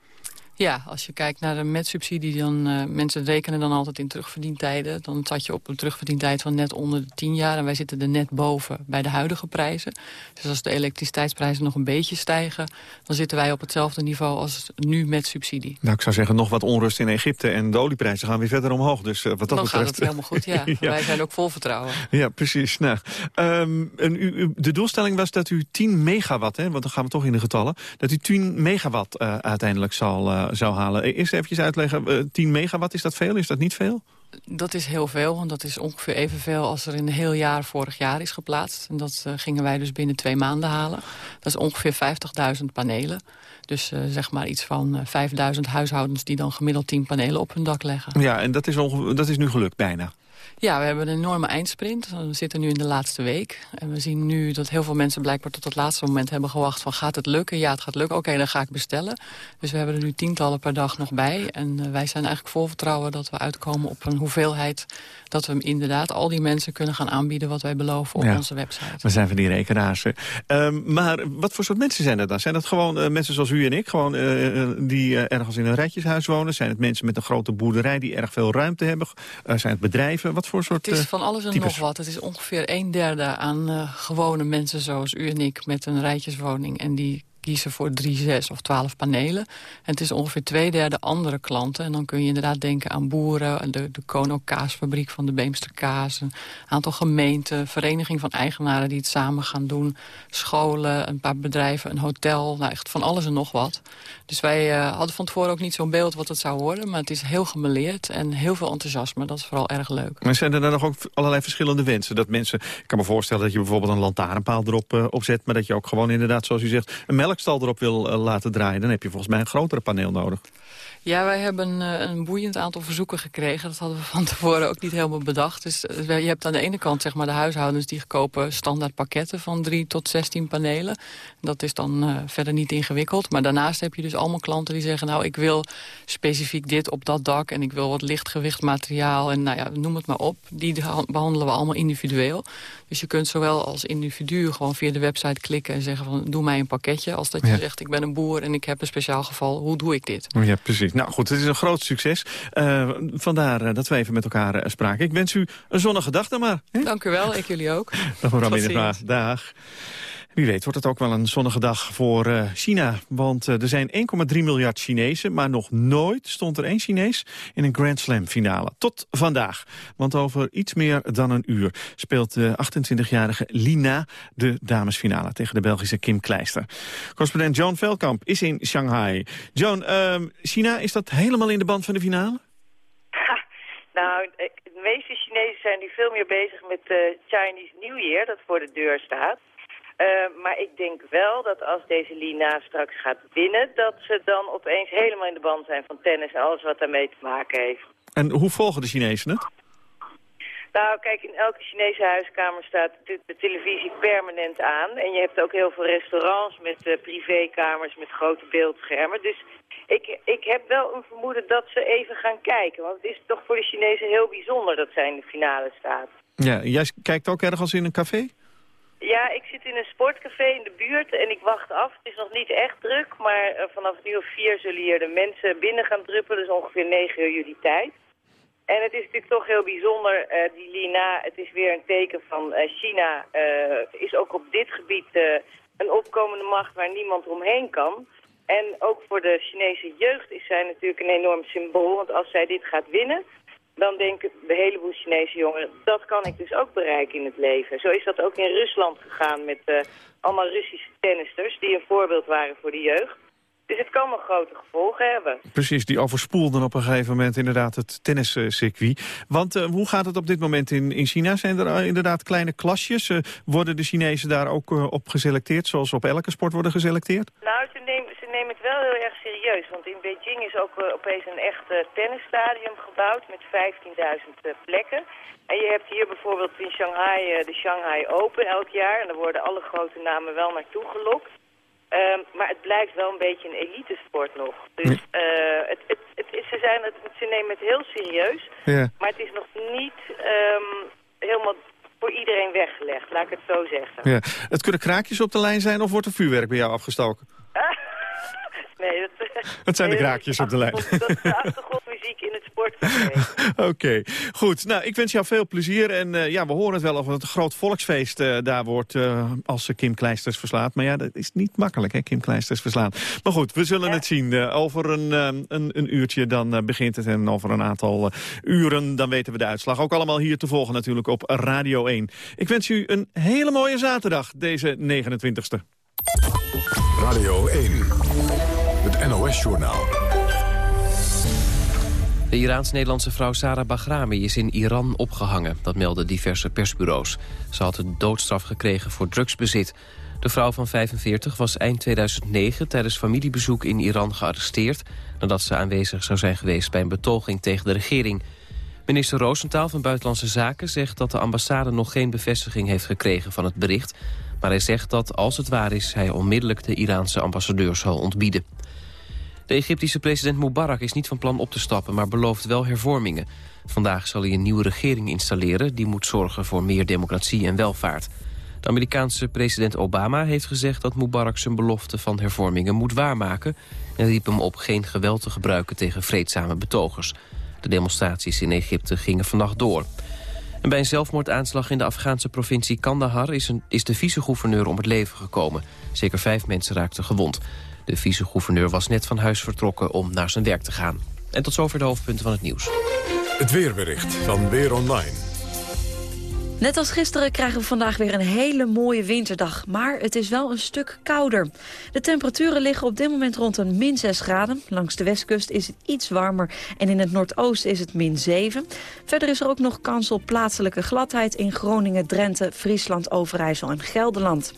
Ja, als je kijkt naar de metsubsidie, dan uh, mensen rekenen dan altijd in terugverdientijden. Dan zat je op een terugverdientijd van net onder de 10 jaar. En wij zitten er net boven bij de huidige prijzen. Dus als de elektriciteitsprijzen nog een beetje stijgen... dan zitten wij op hetzelfde niveau als nu met subsidie. Nou, ik zou zeggen, nog wat onrust in Egypte. En de olieprijzen gaan weer verder omhoog. Dus uh, wat dat dan betreft... gaat het helemaal goed, ja. ja. Wij zijn ook vol vertrouwen. Ja, precies. Nou, um, en u, u, de doelstelling was dat u 10 megawatt, hè, want dan gaan we toch in de getallen... dat u 10 megawatt uh, uiteindelijk zal zou halen. Eerst even uitleggen, 10 megawatt, is dat veel? Is dat niet veel? Dat is heel veel, want dat is ongeveer evenveel als er in een heel jaar vorig jaar is geplaatst. En dat uh, gingen wij dus binnen twee maanden halen. Dat is ongeveer 50.000 panelen. Dus uh, zeg maar iets van uh, 5.000 huishoudens die dan gemiddeld 10 panelen op hun dak leggen. Ja, en dat is, dat is nu gelukt bijna. Ja, we hebben een enorme eindsprint. We zitten nu in de laatste week. En we zien nu dat heel veel mensen blijkbaar tot het laatste moment hebben gewacht van gaat het lukken? Ja, het gaat lukken. Oké, dan ga ik bestellen. Dus we hebben er nu tientallen per dag nog bij. En uh, wij zijn eigenlijk vol vertrouwen dat we uitkomen op een hoeveelheid... dat we hem inderdaad al die mensen kunnen gaan aanbieden wat wij beloven op ja, onze website. We zijn van die rekenaars. Um, maar wat voor soort mensen zijn er dan? Zijn dat gewoon uh, mensen zoals u en ik, gewoon uh, die ergens in een rijtjeshuis wonen? Zijn het mensen met een grote boerderij die erg veel ruimte hebben? zijn het bedrijven? Wat voor soort Het is van alles en types? nog wat. Het is ongeveer een derde aan uh, gewone mensen zoals u en ik... met een rijtjeswoning en die kiezen voor drie, zes of twaalf panelen. En het is ongeveer twee derde andere klanten. En dan kun je inderdaad denken aan boeren, de, de Kono kaasfabriek van de Beemster Kaas... een aantal gemeenten, vereniging van eigenaren die het samen gaan doen... scholen, een paar bedrijven, een hotel, nou echt van alles en nog wat. Dus wij uh, hadden van tevoren ook niet zo'n beeld wat het zou worden... maar het is heel gemeleerd en heel veel enthousiasme. Dat is vooral erg leuk. Maar zijn er dan nog ook allerlei verschillende wensen? Dat mensen, ik kan me voorstellen dat je bijvoorbeeld een lantaarnpaal erop uh, opzet... maar dat je ook gewoon inderdaad, zoals u zegt, een melkstal erop wil uh, laten draaien... dan heb je volgens mij een grotere paneel nodig. Ja, wij hebben uh, een boeiend aantal verzoeken gekregen. Dat hadden we van tevoren ook niet helemaal bedacht. Dus uh, je hebt aan de ene kant zeg maar, de huishoudens die kopen standaard pakketten van 3 tot 16 panelen. Dat is dan verder niet ingewikkeld. Maar daarnaast heb je dus allemaal klanten die zeggen... nou, ik wil specifiek dit op dat dak en ik wil wat lichtgewicht materiaal... en nou ja, noem het maar op. Die behandelen we allemaal individueel. Dus je kunt zowel als individu gewoon via de website klikken en zeggen van... doe mij een pakketje, als dat je ja. zegt ik ben een boer en ik heb een speciaal geval. Hoe doe ik dit? Ja, precies. Nou goed, het is een groot succes. Uh, vandaar uh, dat we even met elkaar uh, spraken. Ik wens u een zonnige dag dan maar. Hè? Dank u wel, ik jullie ook. Dag mevrouw Minnesma. Dag. Wie weet wordt het ook wel een zonnige dag voor uh, China. Want uh, er zijn 1,3 miljard Chinezen, maar nog nooit stond er één Chinees in een Grand Slam finale. Tot vandaag. Want over iets meer dan een uur speelt de 28-jarige Lina de damesfinale tegen de Belgische Kim Kleister. Correspondent John Velkamp is in Shanghai. John, uh, China, is dat helemaal in de band van de finale? Nou, de meeste Chinezen zijn nu veel meer bezig met Chinese New Year, dat voor de deur staat. Uh, maar ik denk wel dat als deze Lina straks gaat winnen... dat ze dan opeens helemaal in de band zijn van tennis en alles wat daarmee te maken heeft. En hoe volgen de Chinezen het? Nou, kijk, in elke Chinese huiskamer staat de, de televisie permanent aan. En je hebt ook heel veel restaurants met uh, privékamers met grote beeldschermen. Dus ik, ik heb wel een vermoeden dat ze even gaan kijken. Want het is toch voor de Chinezen heel bijzonder dat zij in de finale staat. Ja, jij kijkt ook ergens in een café? Ja, ik zit in een sportcafé in de buurt en ik wacht af. Het is nog niet echt druk, maar uh, vanaf nu of vier zullen hier de mensen binnen gaan druppelen. Dus ongeveer negen uur jullie tijd. En het is natuurlijk toch heel bijzonder, uh, die Lina, het is weer een teken van uh, China is ook op dit gebied een opkomende macht waar niemand omheen kan. En ook voor de Chinese jeugd is zij natuurlijk een enorm symbool, want als zij dit gaat winnen, dan denken de heleboel Chinese jongeren, dat kan ik dus ook bereiken in het leven. Zo is dat ook in Rusland gegaan met uh, allemaal Russische tennisters die een voorbeeld waren voor de jeugd. Dus het kan nog grote gevolgen hebben. Precies, die overspoelden op een gegeven moment inderdaad het tenniscircuit. Want uh, hoe gaat het op dit moment in, in China? Zijn er uh, inderdaad kleine klasjes? Worden de Chinezen daar ook op geselecteerd, zoals op elke sport worden geselecteerd? Nou, ze nemen, nemen het wel heel erg serieus. Want in Beijing is ook opeens een echt tennisstadium gebouwd met 15.000 plekken. En je hebt hier bijvoorbeeld in Shanghai de Shanghai Open elk jaar. En daar worden alle grote namen wel naartoe gelokt. Um, maar het blijft wel een beetje een elitesport nog. Dus uh, het, het, het, ze, zijn het, ze nemen het heel serieus. Ja. Maar het is nog niet um, helemaal voor iedereen weggelegd, laat ik het zo zeggen. Ja. Het kunnen kraakjes op de lijn zijn of wordt er vuurwerk bij jou afgestoken? Nee, dat, het zijn de kraakjes op de lijn. Dat is de achtergrondmuziek in het sportcafé. Oké, okay. goed. Nou, ik wens jou veel plezier. En uh, ja, we horen het wel of het een groot volksfeest uh, daar wordt uh, als Kim Kleisters verslaat. Maar ja, dat is niet makkelijk, hè, Kim Kleisters verslaan. Maar goed, we zullen ja. het zien. over een, een, een, uurtje dan begint het. En over een aantal uren dan weten we de uitslag. Ook allemaal hier te volgen natuurlijk op Radio 1. Ik wens u een hele mooie zaterdag, deze 29e. Radio 1. NOS-journaal. De Iraans-Nederlandse vrouw Sarah Bahrami is in Iran opgehangen. Dat melden diverse persbureaus. Ze had een doodstraf gekregen voor drugsbezit. De vrouw van 45 was eind 2009 tijdens familiebezoek in Iran gearresteerd... nadat ze aanwezig zou zijn geweest bij een betoging tegen de regering. Minister Roosentaal van Buitenlandse Zaken zegt dat de ambassade nog geen bevestiging heeft gekregen van het bericht. Maar hij zegt dat als het waar is hij onmiddellijk de Iraanse ambassadeur zal ontbieden. De Egyptische president Mubarak is niet van plan op te stappen, maar belooft wel hervormingen. Vandaag zal hij een nieuwe regering installeren die moet zorgen voor meer democratie en welvaart. De Amerikaanse president Obama heeft gezegd dat Mubarak zijn belofte van hervormingen moet waarmaken... en riep hem op geen geweld te gebruiken tegen vreedzame betogers. De demonstraties in Egypte gingen vannacht door. En bij een zelfmoordaanslag in de Afghaanse provincie Kandahar... is, een, is de vice-gouverneur om het leven gekomen. Zeker vijf mensen raakten gewond. De vice-gouverneur was net van huis vertrokken om naar zijn werk te gaan. En tot zover de hoofdpunten van het nieuws. Het weerbericht van Weer Online. Net als gisteren krijgen we vandaag weer een hele mooie winterdag. Maar het is wel een stuk kouder. De temperaturen liggen op dit moment rond een min 6 graden. Langs de westkust is het iets warmer en in het noordoosten is het min 7. Verder is er ook nog kans op plaatselijke gladheid in Groningen, Drenthe, Friesland, Overijssel en Gelderland.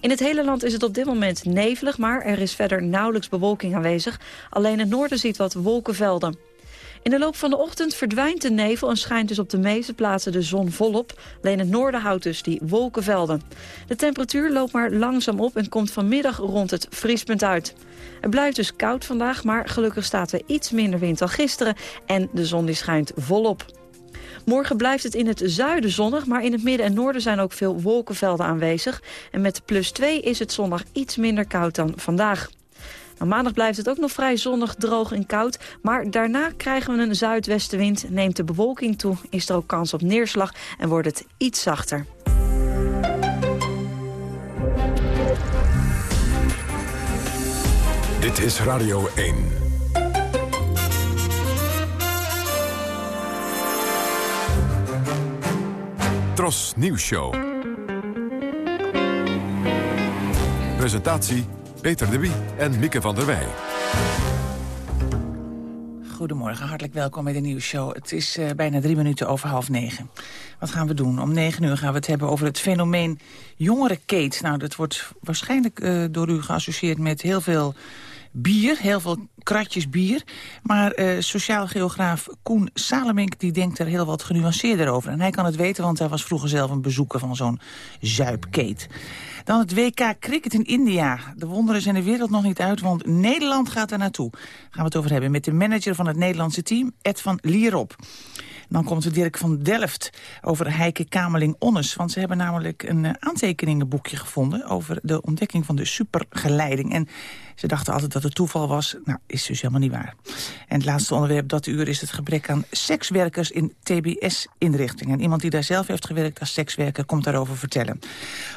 In het hele land is het op dit moment nevelig, maar er is verder nauwelijks bewolking aanwezig. Alleen het noorden ziet wat wolkenvelden. In de loop van de ochtend verdwijnt de nevel en schijnt dus op de meeste plaatsen de zon volop. Alleen het noorden houdt dus die wolkenvelden. De temperatuur loopt maar langzaam op en komt vanmiddag rond het vriespunt uit. Het blijft dus koud vandaag, maar gelukkig staat er iets minder wind dan gisteren en de zon die schijnt volop. Morgen blijft het in het zuiden zonnig, maar in het midden en noorden zijn ook veel wolkenvelden aanwezig. En met plus 2 is het zondag iets minder koud dan vandaag. Nou, maandag blijft het ook nog vrij zonnig, droog en koud. Maar daarna krijgen we een zuidwestenwind, neemt de bewolking toe... is er ook kans op neerslag en wordt het iets zachter. Dit is Radio 1. Tros Nieuws Show. Presentatie Peter de Wie en Mieke van der Wij. Goedemorgen, hartelijk welkom bij de nieuwsshow. Het is uh, bijna drie minuten over half negen. Wat gaan we doen? Om negen uur gaan we het hebben over het fenomeen jongerenkate. Nou, dat wordt waarschijnlijk uh, door u geassocieerd met heel veel bier, heel veel kratjes bier. Maar uh, sociaal geograaf Koen Salemink die denkt er heel wat genuanceerder over. En hij kan het weten, want hij was vroeger zelf een bezoeker van zo'n zuipkeet. Dan het WK Cricket in India. De wonderen zijn de wereld nog niet uit, want Nederland gaat er naartoe. Daar gaan we het over hebben met de manager van het Nederlandse team, Ed van Lierop. Dan komt Dirk van Delft over Heike Kamerling-Onnes. Want ze hebben namelijk een uh, aantekeningenboekje gevonden... over de ontdekking van de supergeleiding. En ze dachten altijd dat het toeval was. Nou, is dus helemaal niet waar. En het laatste onderwerp dat uur is het gebrek aan sekswerkers in TBS-inrichtingen. En iemand die daar zelf heeft gewerkt als sekswerker komt daarover vertellen.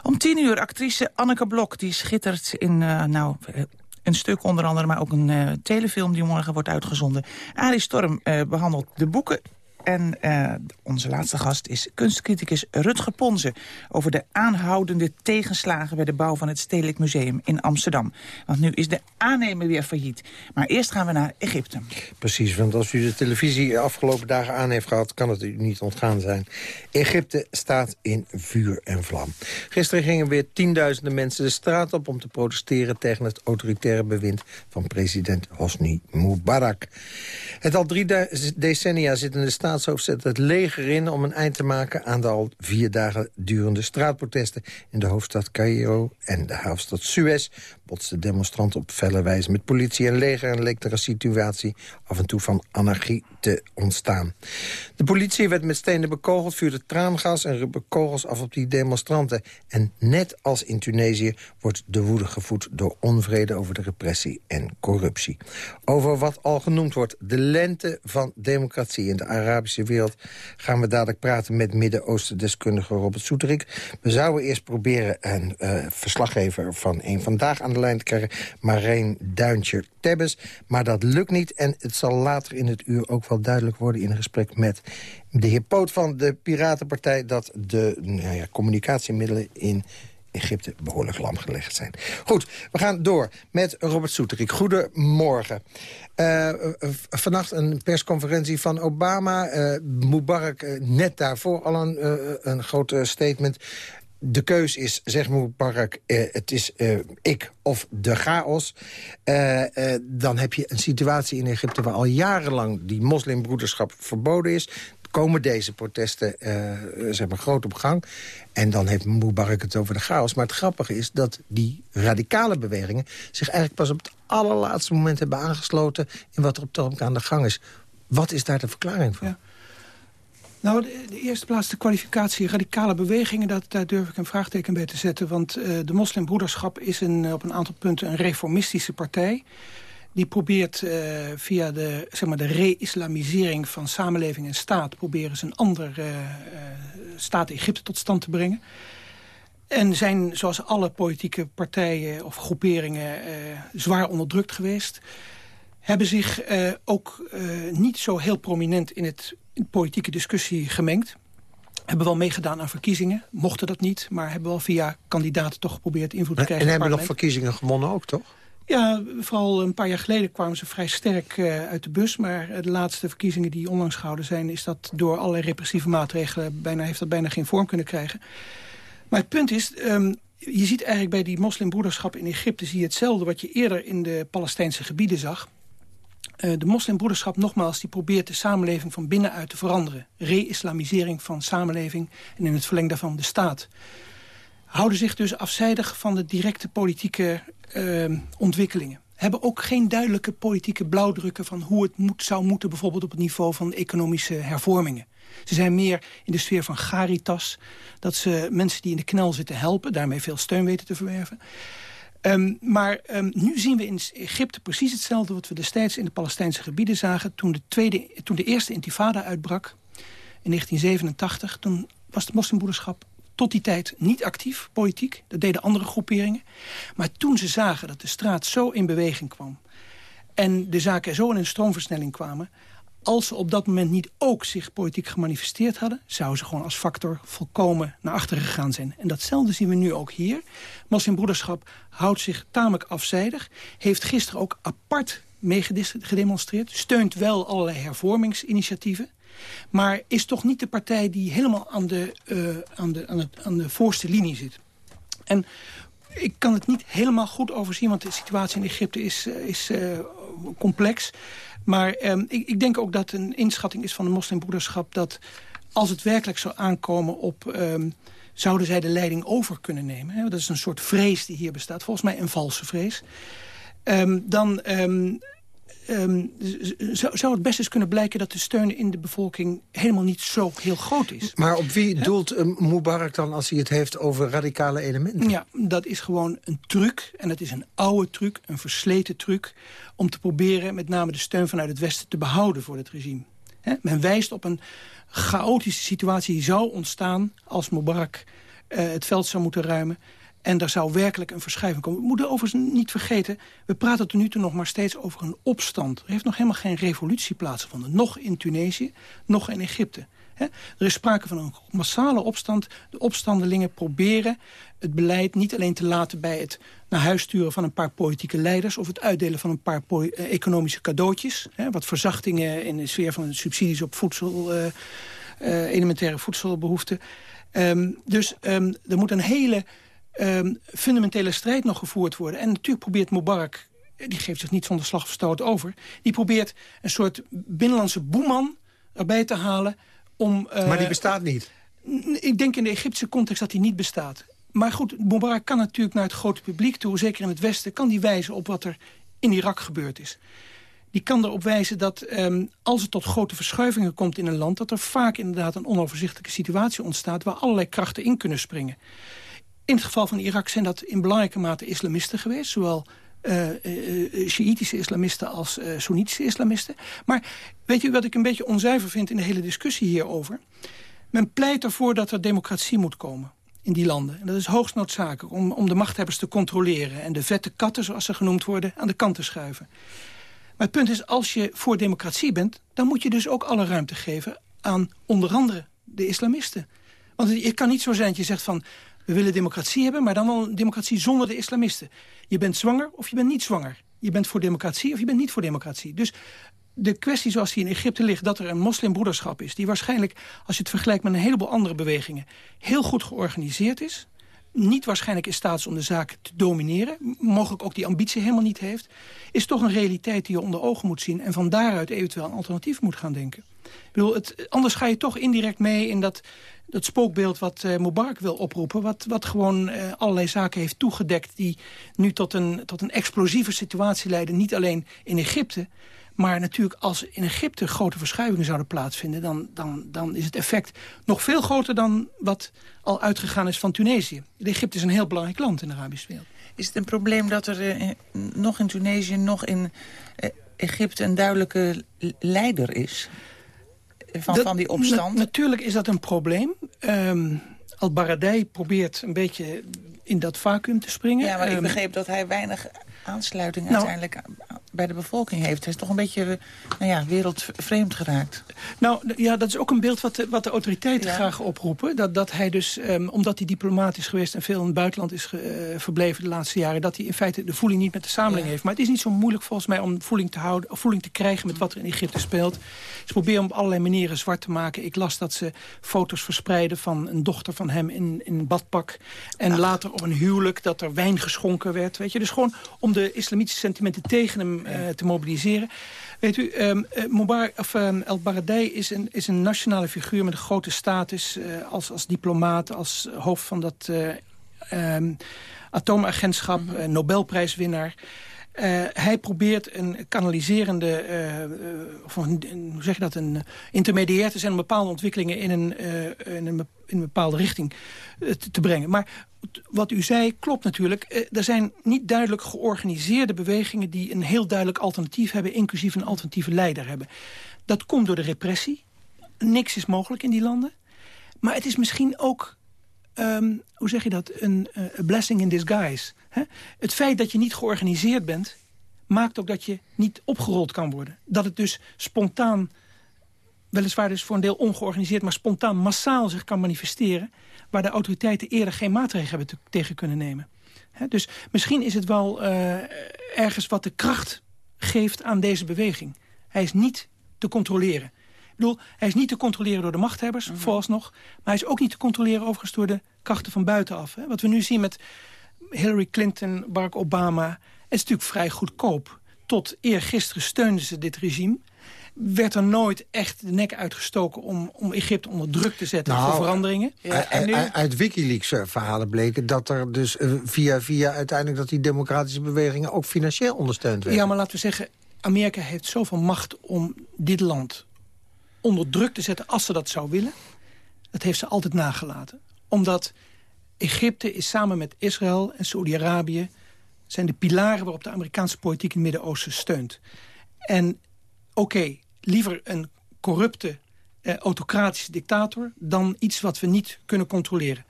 Om tien uur actrice Anneke Blok, die schittert in... Uh, nou, een stuk onder andere, maar ook een uh, telefilm die morgen wordt uitgezonden. Arie Storm behandelt de boeken En uh, onze laatste gast is kunstcriticus Rutger Ponze... over de aanhoudende tegenslagen bij de bouw van het Stedelijk Museum in Amsterdam. Want nu is de aannemer weer failliet. Maar eerst gaan we naar Egypte. Precies, want als u de televisie de afgelopen dagen aan heeft gehad... kan het u niet ontgaan zijn. Egypte staat in vuur en vlam. Gisteren gingen weer tienduizenden mensen de straat op... om te protesteren tegen het autoritaire bewind van president Hosni Mubarak. Het al drie decennia zittende zet het leger in... om een eind te maken aan de al vier dagen durende straatprotesten... in de hoofdstad Cairo en de hoofdstad Suez botsten demonstranten op felle wijze met politie en leger... en leek er een situatie af en toe van anarchie te ontstaan. De politie werd met stenen bekogeld, vuurde traangas en kogels af op die demonstranten. En net als in Tunesië wordt de woede gevoed door onvrede over de repressie en corruptie. Over wat al genoemd wordt de lente van democratie in de Arabische wereld... gaan we dadelijk praten met Midden-Oosten-deskundige Robert Soeterik. We zouden eerst proberen een uh, verslaggever van een vandaag aan lijn te krijgen... Marijn Duintje-Tebbes, maar dat lukt niet. En het zal later in het uur ook wel duidelijk worden in een gesprek met de heer Poot van de Piratenpartij... dat de nou ja, communicatiemiddelen in Egypte behoorlijk lam gelegd zijn. Goed, we gaan door met Robert Soeterik. Goedemorgen. Uh, vannacht een persconferentie van Obama. Uh, Mubarak net daarvoor al een, een groot statement de keus is, zegt Mubarak, uh, het is uh, ik of de chaos. Uh, dan heb je een situatie in Egypte waar al jarenlang die moslimbroederschap verboden is. Komen deze protesten zeg maar, groot op gang. En dan heeft Mubarak het over de chaos. Maar het grappige is dat die radicale bewegingen... zich eigenlijk pas op het allerlaatste moment hebben aangesloten... in wat er op het aan de gang is. Wat is daar de verklaring voor? Ja. Nou, de, de, eerste plaats de kwalificatie radicale bewegingen... Dat, daar durf ik een vraagteken bij te zetten. Want uh, de moslimbroederschap is een, op een aantal punten een reformistische partij. Die probeert uh, via de, zeg maar, de re-islamisering van samenleving en staat... proberen ze een andere uh, staat Egypte tot stand te brengen. En zijn, zoals alle politieke partijen of groeperingen... zwaar onderdrukt geweest hebben zich ook niet zo heel prominent in het in politieke discussie gemengd. Hebben wel meegedaan aan verkiezingen, mochten dat niet... maar hebben wel via kandidaten toch geprobeerd invloed te krijgen. En hebben nog verkiezingen gewonnen ook, toch? Ja, vooral een paar jaar geleden kwamen ze vrij sterk uh, uit de bus. Maar de laatste verkiezingen die onlangs gehouden zijn... is dat door allerlei repressieve maatregelen... bijna, heeft dat bijna geen vorm kunnen krijgen. Maar het punt is, um, je ziet eigenlijk bij die moslimbroederschap in Egypte... zie je hetzelfde wat je eerder in de Palestijnse gebieden zag. Uh, de moslimbroederschap, nogmaals, die probeert de samenleving van binnenuit te veranderen. Re-islamisering van samenleving en in het verleng daarvan de staat. Houden zich dus afzijdig van de directe politieke uh, ontwikkelingen. Hebben ook geen duidelijke politieke blauwdrukken van hoe het moet, zou moeten... bijvoorbeeld op het niveau van economische hervormingen. Ze zijn meer in de sfeer van caritas. Dat ze mensen die in de knel zitten helpen. Daarmee veel steun weten te verwerven. Um, maar um, nu zien we in Egypte precies hetzelfde... wat we destijds in de Palestijnse gebieden zagen... toen de, tweede, toen de eerste intifada uitbrak in 1987. Toen was de moslimbroederschap tot die tijd niet actief, politiek. Dat deden andere groeperingen. Maar toen ze zagen dat de straat zo in beweging kwam... en de zaken zo in een stroomversnelling kwamen als ze op dat moment niet ook zich politiek gemanifesteerd hadden... zouden ze gewoon als factor volkomen naar achteren gegaan zijn. En datzelfde zien we nu ook hier. Moslimbroederschap houdt zich tamelijk afzijdig. Heeft gisteren ook apart meegedemonstreerd. Steunt wel allerlei hervormingsinitiatieven. Maar is toch niet de partij die helemaal aan de, uh, aan de, aan aan de voorste linie zit. En ik kan het niet helemaal goed overzien, want de situatie in Egypte is, eh, is uh, complex. Maar um, ik, ik, denk ook dat een inschatting is van de moslimbroederschap... dat als het werkelijk zou aankomen op... Um, zouden zij de leiding over kunnen nemen. Hè? Dat is een soort vrees die hier bestaat. Volgens mij een valse vrees. Um, dan Um, zou het best eens kunnen blijken dat de steun in de bevolking helemaal niet zo heel groot is. Maar op wie doelt uh, Mubarak dan als hij het heeft over radicale elementen? Ja, dat is gewoon een truc. En dat is een oude truc, een versleten truc... om te proberen met name de steun vanuit het Westen te behouden voor het regime. men wijst op een chaotische situatie die zou ontstaan als Mubarak uh, het veld zou moeten ruimen. En er zou werkelijk een verschuiving komen. We moeten overigens niet vergeten... we praten tot nu toe nog maar steeds over een opstand. Er heeft nog helemaal geen revolutie plaatsgevonden. Nog in Tunesië, nog in Egypte. Er is sprake van een massale opstand. De opstandelingen proberen het beleid niet alleen te laten bij het naar huis sturen van een paar politieke leiders... of het uitdelen van een paar eh, economische cadeautjes. wat verzachtingen in de sfeer van subsidies op voedsel, uh, elementaire voedselbehoeften. Um, dus um, er moet een hele um, fundamentele strijd nog gevoerd worden. En natuurlijk probeert Mubarak, die geeft zich niet zonder slag of stoot over... die probeert een soort binnenlandse boeman erbij te halen... Om, uh, maar die bestaat niet? Ik denk in de Egyptische context dat die niet bestaat. Maar goed, Mubarak kan natuurlijk naar het grote publiek toe... zeker in het Westen, kan die wijzen op wat er in Irak gebeurd is. Die kan erop wijzen dat um, als het tot grote verschuivingen komt in een land... dat er vaak inderdaad een onoverzichtelijke situatie ontstaat... waar allerlei krachten in kunnen springen. In het geval van Irak zijn dat in belangrijke mate islamisten geweest. Zowel uh, islamisten als uh, Soenitische islamisten. Maar weet u wat ik een beetje onzuiver vind in de hele discussie hierover? Men pleit ervoor dat er democratie moet komen in die landen. En dat is hoogst noodzakelijk om, om de machthebbers te controleren... en de vette katten, zoals ze genoemd worden, aan de kant te schuiven. Maar het punt is, als je voor democratie bent... dan moet je dus ook alle ruimte geven aan onder andere de islamisten. Want het kan niet zo zijn dat je zegt van... We willen democratie hebben, maar dan wel een democratie zonder de islamisten. Je bent zwanger of je bent niet zwanger. Je bent voor democratie of je bent niet voor democratie. Dus de kwestie zoals die in Egypte ligt... dat er een moslimbroederschap is... die waarschijnlijk, als je het vergelijkt met een heleboel andere bewegingen... heel goed georganiseerd is niet waarschijnlijk in staat is om de zaak te domineren... mogelijk ook die ambitie helemaal niet heeft... is toch een realiteit die je onder ogen moet zien... en van daaruit eventueel een alternatief moet gaan denken. Het, anders ga je toch indirect mee in dat dat spookbeeld wat uh, Mubarak wil oproepen... wat, wat gewoon uh, allerlei zaken heeft toegedekt... die nu tot een, tot een explosieve situatie leiden. Niet alleen in Egypte, maar natuurlijk als in Egypte grote verschuivingen zouden plaatsvinden... Dan, dan, dan is het effect nog veel groter dan wat al uitgegaan is van Tunesië. Egypte is een heel belangrijk land in de Arabische wereld. Is het een probleem dat er uh, nog in Tunesië, nog in Egypte... een duidelijke leider is? Van, van die opstand? natuurlijk is dat een probleem. Um, Al-Baradei probeert een beetje in dat vacuüm te springen. Ja, maar ik ehm, begreep dat hij weinig aansluiting nou, uiteindelijk bij de bevolking heeft. Hij is toch een beetje nou ja, wereldvreemd geraakt. Nou ja, dat is ook een beeld wat de, wat de autoriteiten graag oproepen. Dat, dat hij dus, um, omdat hij diplomaat is geweest en veel in het buitenland is uh, verbleven de laatste jaren... dat hij in feite de voeling niet met de samenleving heeft. Maar het is niet zo moeilijk volgens mij om voeling te, houden, of voeling te krijgen met wat er in Egypte speelt. Ze proberen op allerlei manieren zwart te maken. Ik las dat ze foto's verspreiden van een dochter van hem in, in een badpak. En later op een huwelijk dat er wijn geschonken werd. Weet je? Dus gewoon om de islamitische sentimenten tegen hem uh, te mobiliseren. Weet u, um, Mubarak, of, um, El Baradei is een, is een nationale figuur met een grote status... Uh, als, als diplomaat, als hoofd van dat um, atoomagentschap, mm -hmm. Nobelprijswinnaar... Uh, hij probeert een kanaliserende, uh, of een, hoe zeg je dat, een intermediair te zijn om bepaalde ontwikkelingen in een, in een, in een bepaalde richting te, brengen. Maar wat u zei klopt natuurlijk. er zijn niet duidelijk georganiseerde bewegingen die een heel duidelijk alternatief hebben, inclusief een alternatieve leider hebben. Dat komt door de repressie. Niks is mogelijk in die landen. Maar het is misschien ook um, hoe zeg je dat, een blessing in disguise. Het feit dat je niet georganiseerd bent... maakt ook dat je niet opgerold kan worden. Dat het dus spontaan, weliswaar dus voor een deel ongeorganiseerd... maar spontaan massaal zich kan manifesteren... waar de autoriteiten eerder geen maatregelen hebben te, tegen kunnen nemen. Dus misschien is het wel uh, ergens wat de kracht geeft aan deze beweging. Hij is niet te controleren. Ik bedoel, hij is niet te controleren door de machthebbers, mm vooralsnog. Maar hij is ook niet te controleren overigens door de krachten van buitenaf. Hè. Wat we nu zien met Hillary Clinton, Barack Obama... is natuurlijk vrij goedkoop. Tot eergisteren steunden ze dit regime werd er nooit echt de nek uitgestoken om, om Egypte onder druk te zetten nou, voor veranderingen. Ja, en nu... Uit Wikileaks-verhalen bleken dat er dus eh, via via uiteindelijk... dat die democratische bewegingen ook financieel ondersteund werden. Ja, maar laten we zeggen, Amerika heeft zoveel macht om dit land onder druk te zetten als ze dat zou willen. Dat heeft ze altijd nagelaten. Omdat Egypte is samen met Israël en Saudi-Arabië... zijn de pilaren waarop de Amerikaanse politiek in het Midden-Oosten steunt. En oké, liever een corrupte, eh, autocratische dictator... dan iets wat we niet kunnen controleren.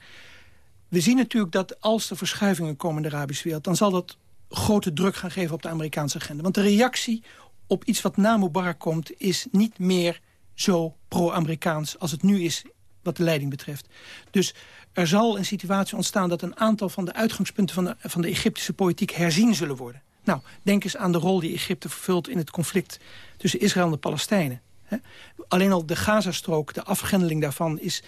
we zien natuurlijk dat als er verschuivingen komen in de Arabische wereld... dan zal dat grote druk gaan geven op de Amerikaanse agenda. Want de reactie op iets wat na Mubarak komt... is niet meer zo pro-Amerikaans als het nu is wat de leiding betreft. Dus er zal een situatie ontstaan dat een aantal van de uitgangspunten... van de, van de Egyptische politiek herzien zullen worden. Nou, denk eens aan de rol die Egypte vervult in het conflict tussen Israël en de Palestijnen. Alleen al de Gazastrook, de afgrendeling daarvan... is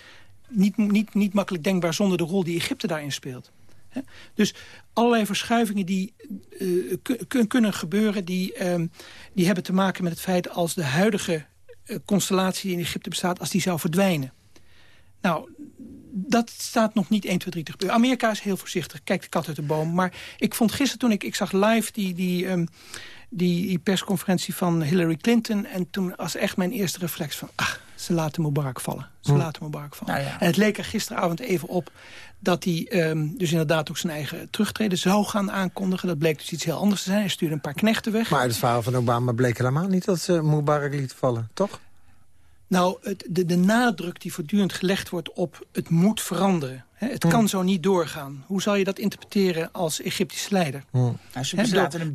niet, niet, niet makkelijk denkbaar zonder de rol die Egypte daarin speelt. Dus allerlei verschuivingen die uh, kunnen gebeuren... Die, ehm, die hebben te maken met het feit als de huidige uh, constellatie in Egypte bestaat... als die zou verdwijnen. Nou, dat staat nog niet 1, 2, 3 te gebeuren. Amerika is heel voorzichtig, kijkt de kat uit de boom. Maar ik vond gisteren toen ik, ik zag live die, die, um, die, die persconferentie van Hillary Clinton... en toen was echt mijn eerste reflex van... ach, ze laten Mubarak vallen. Ze hm. laten Mubarak vallen. Nou ja. En het leek er gisteravond even op dat hij um, dus inderdaad ook zijn eigen terugtreden zou gaan aankondigen. Dat bleek dus iets heel anders te zijn. Hij stuurde een paar knechten weg. Maar het verhaal van Obama bleek helemaal niet dat ze Mubarak liet vallen, toch? Nou, de nadruk die voortdurend gelegd wordt op het moet veranderen. Het hm. kan zo niet doorgaan. Hoe zal je dat interpreteren als Egyptische leider? Hm. Nou, ze, laten hem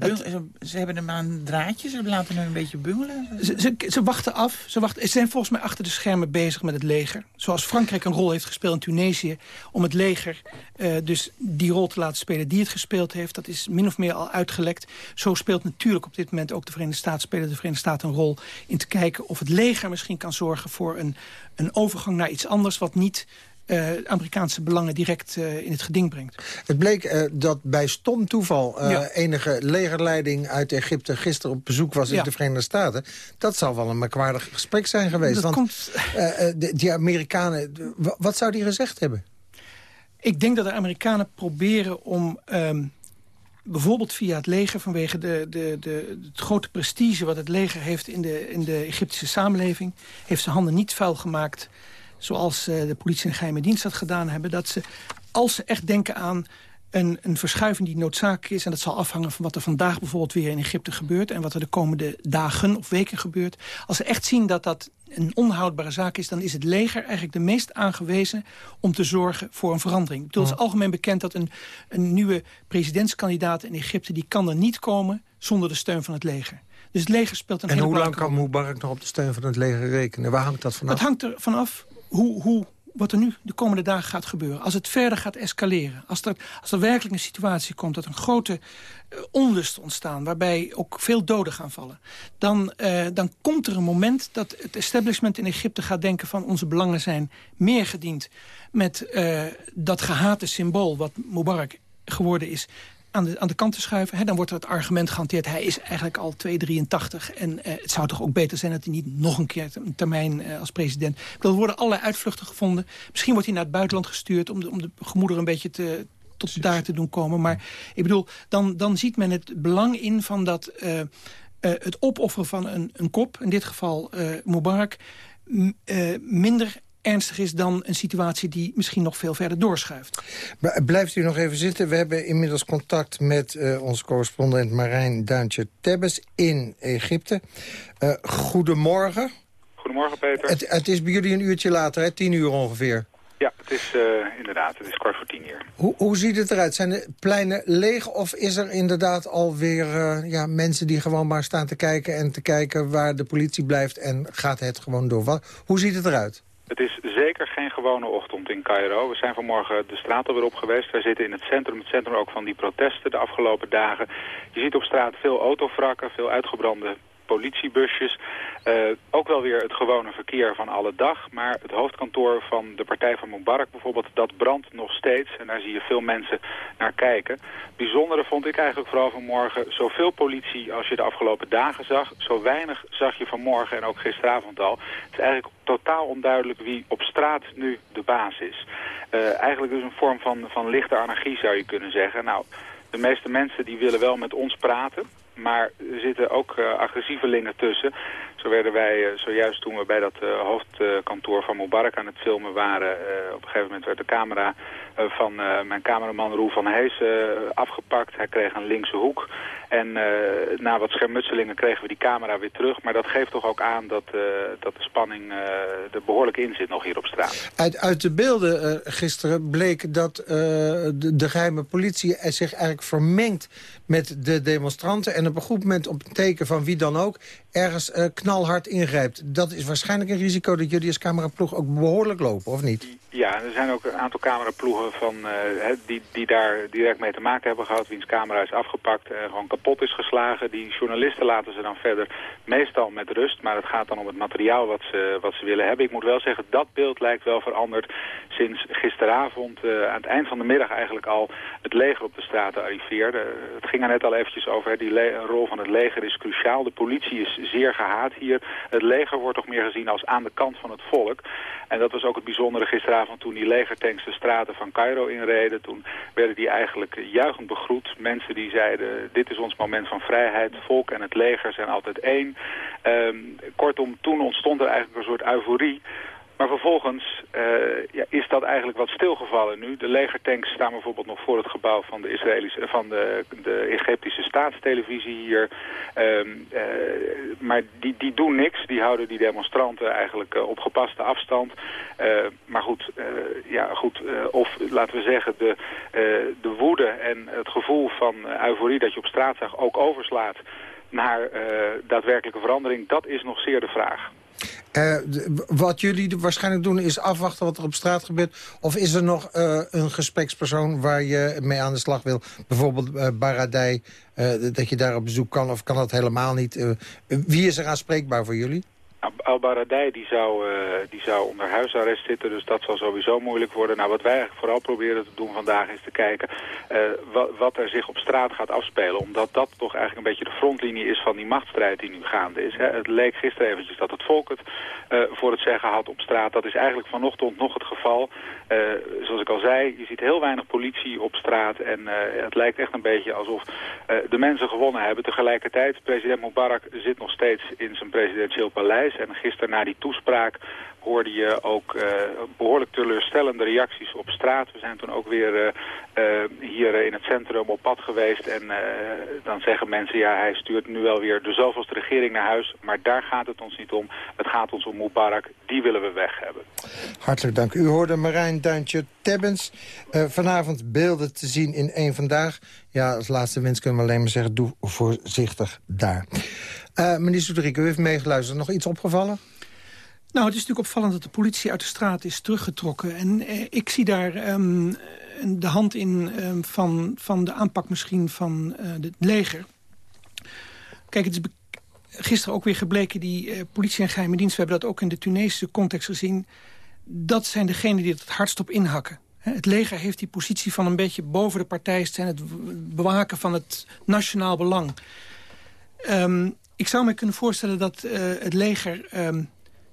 ze, hebben hem aan draadjes, ze laten hem een beetje bungelen. Ze, ze, ze, wachten af. Ze, wachten, ze zijn volgens mij achter de schermen bezig met het leger. Zoals Frankrijk een rol heeft gespeeld in Tunesië... om het leger uh, dus die rol te laten spelen die het gespeeld heeft. Dat is min of meer al uitgelekt. Zo speelt natuurlijk op dit moment ook de Verenigde Staten... spelen de Verenigde Staten een rol in te kijken of het leger misschien kan zorgen... voor een, een overgang naar iets anders wat niet uh, Amerikaanse belangen direct uh, in het geding brengt. Het bleek uh, dat bij stom toeval ja. enige legerleiding uit Egypte gisteren op bezoek was in de Verenigde Staten. Dat zal wel een merkwaardig gesprek zijn geweest. Dat want komt... de, die Amerikanen, wat zou die gezegd hebben? Ik denk dat de Amerikanen proberen om... Um, bijvoorbeeld via het leger, vanwege de, de, de, het grote prestige... wat het leger heeft in de, in de Egyptische samenleving... heeft zijn handen niet vuil gemaakt zoals uh, de politie en geheime dienst dat gedaan hebben... dat ze, als ze echt denken aan een, een verschuiving die noodzakelijk is... en dat zal afhangen van wat er vandaag bijvoorbeeld weer in Egypte gebeurt... en wat er de komende dagen of weken gebeurt. Als ze echt zien dat dat een onhoudbare zaak is... dan is het leger eigenlijk de meest aangewezen om te zorgen voor een verandering. Ik bedoel, het is algemeen bekend dat een, een nieuwe presidentskandidaat in Egypte... die kan er niet komen zonder de steun van het leger. Dus het leger speelt een En hoe lang kan Mubarak nog op de steun van het leger rekenen? Waar hangt dat vanaf? Dat hangt er vanaf hoe, hoe, wat er nu de komende dagen gaat gebeuren. Als het verder gaat escaleren. Als er, als er werkelijk een situatie komt dat een grote uh, onlust ontstaan... waarbij ook veel doden gaan vallen. Dan, uh, dan komt er een moment dat het establishment in Egypte gaat denken... van onze belangen zijn meer gediend met uh, dat gehate symbool... wat Mubarak geworden is aan de, aan de kant te schuiven. Hè, dan wordt er het argument gehanteerd... hij is eigenlijk al 2,83 en eh, het zou toch ook beter zijn... dat hij niet nog een keer een termijn eh, als president... Er worden allerlei uitvluchten gevonden. Misschien wordt hij naar het buitenland gestuurd... om de, om de gemoeder een beetje te, tot daar te doen komen. Maar ik bedoel, dan, dan ziet men het belang in van dat... Uh, het opofferen van een, een kop, in dit geval Mubarak... minder ernstig is dan een situatie die misschien nog veel verder doorschuift. Blijft u nog even zitten. We hebben inmiddels contact met uh, onze correspondent Marijn Duintje-Tebbes in Egypte. Uh, goedemorgen. Goedemorgen, Peter. Het, het, is bij jullie een uurtje later, hè? tien uur ongeveer. Ja, het is uh, inderdaad, het is kwart voor tien uur. Hoe, hoe ziet het eruit? Zijn de pleinen leeg of is er inderdaad alweer uh, ja, mensen die gewoon maar staan te kijken... en te kijken waar de politie blijft en gaat het gewoon door? Wat, hoe ziet het eruit? Het is zeker geen gewone ochtend in Cairo. We zijn vanmorgen de straat alweer op geweest. Wij zitten in het centrum, het centrum ook van die protesten de afgelopen dagen. Je ziet op straat veel autovrakken, veel uitgebrande politiebusjes. Uh, ook wel weer het gewone verkeer van alle dag. Maar het hoofdkantoor van de partij van Mubarak bijvoorbeeld, dat brandt nog steeds. En daar zie je veel mensen naar kijken. Bijzondere vond ik eigenlijk vooral vanmorgen zoveel politie als je de afgelopen dagen zag. Zo weinig zag je vanmorgen en ook gisteravond al. Het is eigenlijk totaal onduidelijk wie op straat nu de baas is. Uh, eigenlijk dus een vorm van, van lichte anarchie zou je kunnen zeggen. Nou, de meeste mensen die willen wel met ons praten. Maar er zitten ook uh, agressievelingen tussen. Zo werden wij uh, zojuist toen we bij dat uh, hoofdkantoor van Mubarak aan het filmen waren... op een gegeven moment werd de camera van mijn cameraman Roel van Hees afgepakt. Hij kreeg een linkse hoek. En na wat schermutselingen kregen we die camera weer terug. Maar dat geeft toch ook aan dat, dat de spanning er behoorlijk in zit nog hier op straat. Uit, uit de beelden gisteren bleek dat de, de geheime politie zich eigenlijk vermengt met de demonstranten... en op een goed moment op een teken van wie dan ook ergens uh, knalhard ingrijpt. Dat is waarschijnlijk een risico dat jullie als cameraploeg ook behoorlijk lopen, of niet? Ja, er zijn ook een aantal cameraploegen van, uh, die, die daar direct mee te maken hebben gehad. Wiens camera is afgepakt en gewoon kapot is geslagen. Die journalisten laten ze dan verder meestal met rust. Maar het gaat dan om het materiaal wat ze, wat ze willen hebben. Ik moet wel zeggen, dat beeld lijkt wel veranderd sinds gisteravond. Uh, aan het eind van de middag eigenlijk al het leger op de straten arriveerde. het ging er net al eventjes over. Die rol van het leger is cruciaal. De politie is zeer gehaat hier. Het leger wordt toch meer gezien als aan de kant van het volk. En dat was ook het bijzondere gisteravond toen die legertanks de straten van Cairo inreden. Toen werden die eigenlijk juichend begroet. Mensen die zeiden, dit is ons moment van vrijheid. Volk en het leger zijn altijd één. Um, kortom, toen ontstond er eigenlijk een soort euforie maar vervolgens uh, ja, is dat eigenlijk wat stilgevallen nu. De legertanks staan bijvoorbeeld nog voor het gebouw van de, Israëlische, van de, de Egyptische staatstelevisie hier. Um, uh, maar die, die doen niks. Die houden die demonstranten eigenlijk op gepaste afstand. maar goed, ja, goed of laten we zeggen de, de woede en het gevoel van euforie dat je op straat zag ook overslaat naar daadwerkelijke verandering. Dat is nog zeer de vraag. Uh, wat jullie waarschijnlijk doen is afwachten wat er op straat gebeurt. Of is er nog uh, een gesprekspersoon waar je mee aan de slag wil? Bijvoorbeeld uh, Baradij, dat je daar op bezoek kan of kan dat helemaal niet? wie is er aanspreekbaar voor jullie? Al-Baradei die zou, uh, die zou onder huisarrest zitten, dus dat zal sowieso moeilijk worden. Nou, wat wij eigenlijk vooral proberen te doen vandaag is te kijken uh, wat, wat, er zich op straat gaat afspelen. Omdat dat toch eigenlijk een beetje de frontlinie is van die machtsstrijd die nu gaande is. Hè. Het leek gisteren eventjes dat het volk het uh, voor het zeggen had op straat. Dat is eigenlijk vanochtend nog het geval. zoals ik al zei, je ziet heel weinig politie op straat en het lijkt echt een beetje alsof de mensen gewonnen hebben. Tegelijkertijd, president Mubarak zit nog steeds in zijn presidentieel paleis. En gisteren na die toespraak hoorde je ook uh, behoorlijk teleurstellende reacties op straat. We zijn toen ook weer uh, uh, hier in het centrum op pad geweest. En dan zeggen mensen, ja, hij stuurt nu wel weer de zoveelste regering naar huis. Maar daar gaat het ons niet om. Het gaat ons om Mubarak. Die willen we weg hebben. Hartelijk dank. U hoorde Marijn Duintje-Tebbens. vanavond beelden te zien in één Vandaag. Ja, als laatste wens kunnen we alleen maar zeggen, doe voorzichtig daar. Uh, meneer Soederik, u heeft meegeluisterd. Nog iets opgevallen? Nou, het is natuurlijk opvallend dat de politie uit de straat is teruggetrokken. En eh, ik zie daar um, de hand in um, van, van de aanpak misschien van uh, het leger. Kijk, het is gisteren ook weer gebleken, die politie en geheime dienst... we hebben dat ook in de Tunesische context gezien... dat zijn degenen die het hardst op inhakken. Het leger heeft die positie van een beetje boven de partij staan... het bewaken van het nationaal belang. Um, ik zou me kunnen voorstellen dat uh, het leger... Um,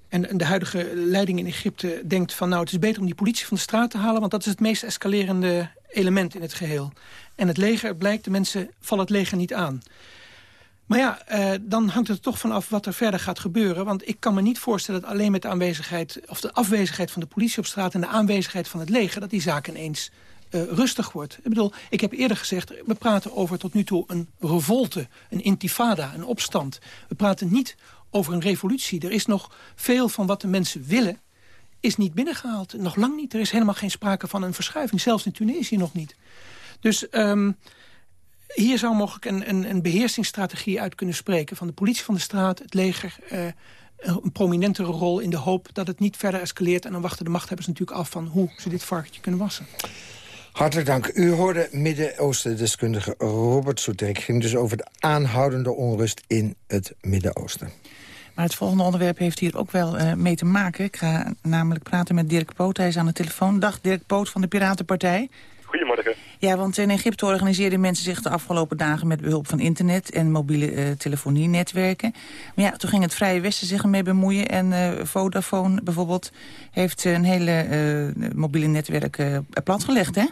en, de huidige leiding in Egypte denkt van... nou, het is beter om die politie van de straat te halen... want dat is het meest escalerende element in het geheel. En het leger, blijkt, de mensen vallen het leger niet aan. Maar ja, uh, dan hangt het er toch vanaf wat er verder gaat gebeuren. Want ik kan me niet voorstellen dat alleen met de aanwezigheid... of de afwezigheid van de politie op straat... en de aanwezigheid van het leger... dat die zaak ineens uh, rustig wordt. Ik bedoel, ik heb eerder gezegd, we praten over tot nu toe een revolte, een intifada, een opstand. We praten niet over een revolutie. Er is nog veel van wat de mensen willen, is niet binnengehaald. Nog lang niet. Er is helemaal geen sprake van een verschuiving. Zelfs in Tunesië nog niet. Dus um, hier zou mogelijk een, een, een beheersingsstrategie uit kunnen spreken... van de politie van de straat, het leger... Uh, een prominentere rol in de hoop dat het niet verder escaleert. En dan wachten de machthebbers natuurlijk af van hoe ze dit varkentje kunnen wassen. Hartelijk dank. U hoorde Midden-Oosten-deskundige Robert Soetek. Het ging dus over de aanhoudende onrust in het Midden-Oosten. Maar het volgende onderwerp heeft hier ook wel uh, mee te maken. Ik ga namelijk praten met Dirk Poot. Hij is aan de telefoon. Dag Dirk Poot van de Piratenpartij. Goedemorgen. Ja, want in Egypte organiseerden mensen zich de afgelopen dagen... met behulp van internet en mobiele uh, telefonienetwerken. Maar ja, toen ging het Vrije Westen zich ermee bemoeien. En uh, Vodafone bijvoorbeeld heeft een hele uh, mobiele netwerk platgelegd, hè?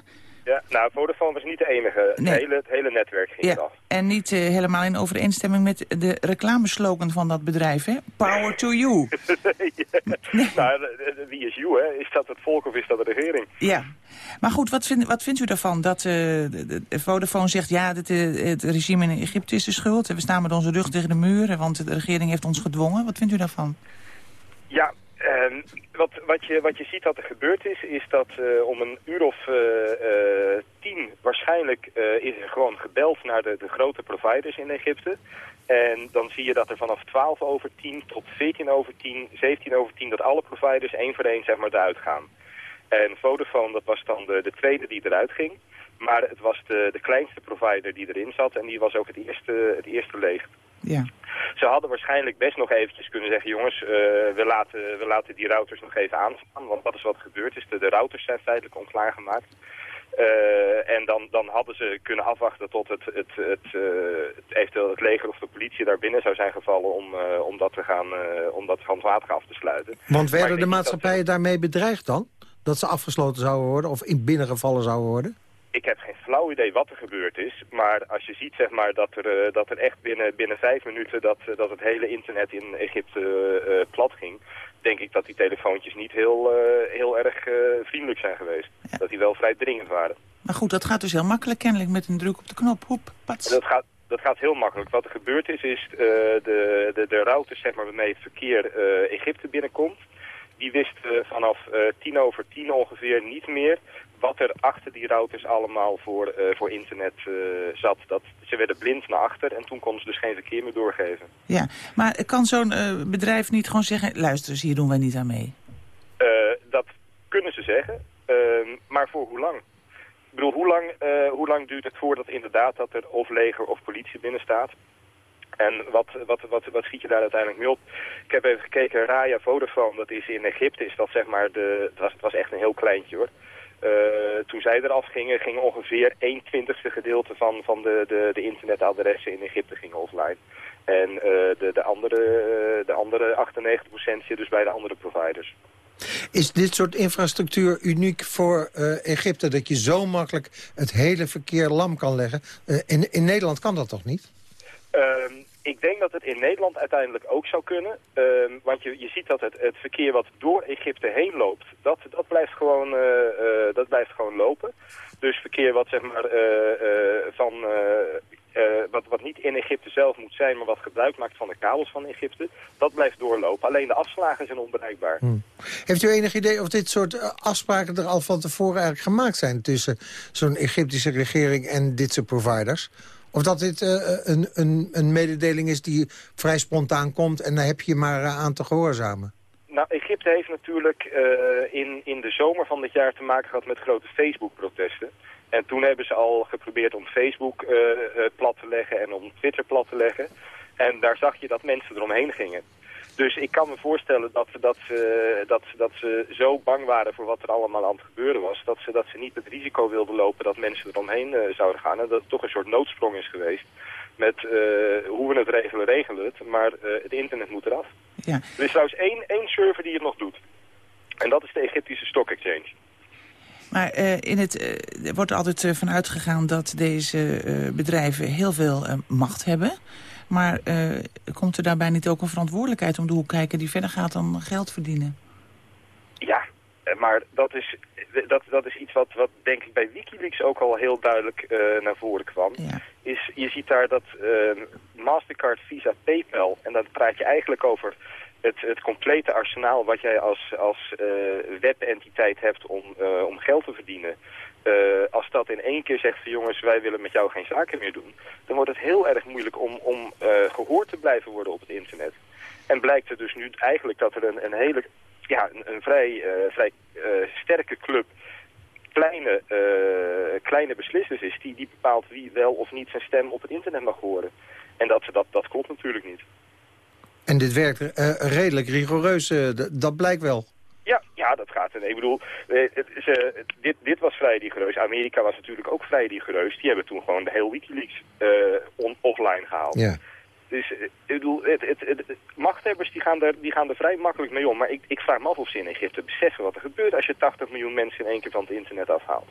Ja, nou, Vodafone was niet de enige. Nee. Het, hele, het hele netwerk ging Ja, eraf. en niet eh, helemaal in overeenstemming met de reclameslogan van dat bedrijf, hè? Power to you. Nou, de- de- wie is you, hè? Is dat het volk of is dat de regering? Ja. Maar goed, wat, vind, wat vindt u daarvan dat eh, de, de- de Vodafone zegt... ja, dit, eh, het regime in Egypte is de schuld. We staan met onze rug tegen de muur, want de regering heeft ons gedwongen. Wat vindt u daarvan? Ja, ehm, wat, wat, je, wat je ziet dat er gebeurd is, is dat eh, om een uur of eh, eh, tien waarschijnlijk is er gewoon gebeld naar de, de grote providers in Egypte. En dan zie je dat er vanaf 12 over 10 tot 14 over 10, 17 over 10, dat alle providers één voor één zeg maar eruit gaan. En Vodafone, dat was dan de, de tweede die eruit ging. Maar het was de, de kleinste provider die erin zat en die was ook het eerste, het eerste leeg. Ja. Ze hadden waarschijnlijk best nog eventjes kunnen zeggen... jongens, eh, we, laten, we laten die routers nog even aanstaan. Want dat is wat gebeurd is. De, de routers zijn feitelijk onklaargemaakt. Eh, en dan, dan hadden ze kunnen afwachten tot het, het, het, eh, het, eventueel het leger of de politie daar binnen zou zijn gevallen... om, eh, om dat te gaan, eh, om dat handwater af te sluiten. Want werden de dat- maatschappijen daarmee bedreigd dan? Dat ze afgesloten zouden worden of in binnengevallen zouden worden? Ik heb geen flauw idee wat er gebeurd is. Maar als je ziet zeg maar, dat, er, eh, dat er echt binnen, binnen vijf minuten dat, eh, dat het hele internet in Egypte eh, plat ging... denk ik dat die telefoontjes niet heel, heel erg vriendelijk zijn geweest. Dat die wel vrij dringend waren. Maar goed, dat gaat dus heel makkelijk kennelijk met een druk op de knop. Hoep, pats. Dat gaat, dat gaat heel makkelijk. Wat er gebeurd is, is de, de, de routers zeg maar, waarmee het verkeer Egypte binnenkomt... die wist vanaf tien over tien ongeveer niet meer wat er achter die routers allemaal voor, eh, voor internet eh, zat. Dat, ze werden blind naar achter en toen konden ze dus geen verkeer meer doorgeven. Ja, maar kan zo'n eh, bedrijf niet gewoon zeggen... luister eens, hier doen wij niet aan mee? Dat kunnen ze zeggen, ehm, maar voor hoe lang? Ik bedoel, hoe lang, hoe lang duurt het voordat inderdaad dat er of leger of politie binnen staat? En wat, wat, wat, wat schiet je daar uiteindelijk mee op? Ik heb even gekeken, Raya Vodafone, dat is in Egypte, is dat zeg maar de, het was, het was echt een heel kleintje hoor. Eh, toen zij eraf gingen, ging ongeveer 1 twintigste gedeelte van, van de, de, de internetadressen in Egypte gingen offline. En eh, de, de andere, eh, de andere 98% zit dus bij de andere providers. Is dit soort infrastructuur uniek voor Egypte... dat je zo makkelijk het hele verkeer lam kan leggen? In, in Nederland kan dat toch niet? Ehm, ik denk dat het in Nederland uiteindelijk ook zou kunnen. Ehm, want je, je ziet dat het, het verkeer wat door Egypte heen loopt, dat, dat, blijft, gewoon, eh, eh, dat blijft gewoon lopen. Dus verkeer wat, zeg maar, eh, van, wat, wat niet in Egypte zelf moet zijn, maar wat gebruik maakt van de kabels van Egypte, dat blijft doorlopen. Alleen de afslagen zijn onbereikbaar. Heeft u enig idee of dit soort afspraken er al van tevoren eigenlijk gemaakt zijn... tussen zo'n Egyptische regering en dit soort providers? Of dat dit eh, een, een, een mededeling is die vrij spontaan komt... en daar heb je maar eh, aan te gehoorzamen? Nou, Egypte heeft natuurlijk eh, in, in de zomer van dit jaar te maken gehad met grote Facebook-protesten. En toen hebben ze al geprobeerd om Facebook eh, eh, plat te leggen en om Twitter plat te leggen. En daar zag je dat mensen eromheen gingen. Dus ik kan me voorstellen dat, dat, ze, dat, dat ze zo bang waren voor wat er allemaal aan het gebeuren was... dat ze, dat ze niet het risico wilden lopen dat mensen eromheen eh, zouden gaan. En dat het toch een soort noodsprong is geweest met eh, hoe we het regelen, regelen het. Maar eh, het internet moet eraf. Ja. Er is trouwens één, één server die het nog doet. En dat is de Egyptische Stock Exchange. Maar in het, er wordt altijd uh, van uitgegaan dat deze uh, bedrijven heel veel uh, macht hebben. Maar komt er daarbij niet ook een verantwoordelijkheid om de hoek kijken... die verder gaat dan geld verdienen? Ja, maar dat is, dat, dat is iets wat, wat denk ik bij Wikileaks ook al heel duidelijk naar voren kwam. Ja. Is, je ziet daar dat Mastercard, Visa, Paypal... en dan praat je eigenlijk over het, het complete arsenaal wat jij als, als uh, webentiteit hebt om, om geld te verdienen. Uh, als dat in één keer zegt van jongens, wij willen met jou geen zaken meer doen... dan wordt het heel erg moeilijk om, om gehoord te blijven worden op het internet. En blijkt er dus nu eigenlijk dat er een, een hele, ja, een, een vrij, vrij sterke club kleine, kleine beslissers is... Die, die bepaalt wie wel of niet zijn stem op het internet mag horen. En dat, dat, dat klopt natuurlijk niet. En dit werkt redelijk rigoureus, dat blijkt wel. Ja, dat gaat. En ik bedoel, uh, het, ze, dit, dit was vrij rigoureus. Amerika was natuurlijk ook vrij rigoureus. Die hebben toen gewoon de hele Wikileaks on, offline gehaald. Ja. Dus ik bedoel, het, het, het, machthebbers die gaan, er, die gaan er vrij makkelijk mee om. Maar ik, ik vraag me af of ze in Egypte beseffen wat er gebeurt als je 80 miljoen mensen in één keer van het internet afhaalt.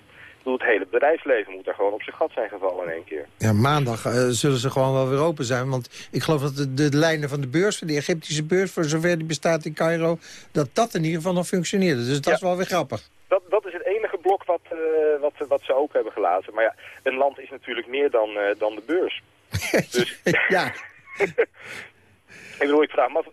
Bedoel, het hele bedrijfsleven moet daar gewoon op zijn gat zijn gevallen in één keer. Ja, maandag eh, zullen ze gewoon wel weer open zijn. Want ik geloof dat de, de lijnen van de beurs, van de Egyptische beurs... voor zover die bestaat in Cairo, dat dat in ieder geval nog functioneerde. Dus dat is wel weer grappig. Dat, dat is het enige blok wat, uh, wat, wat ze open hebben gelaten. Maar ja, een land is natuurlijk meer dan, uh, dan de beurs. dus... ja. Ik bedoel, ik vraag me af,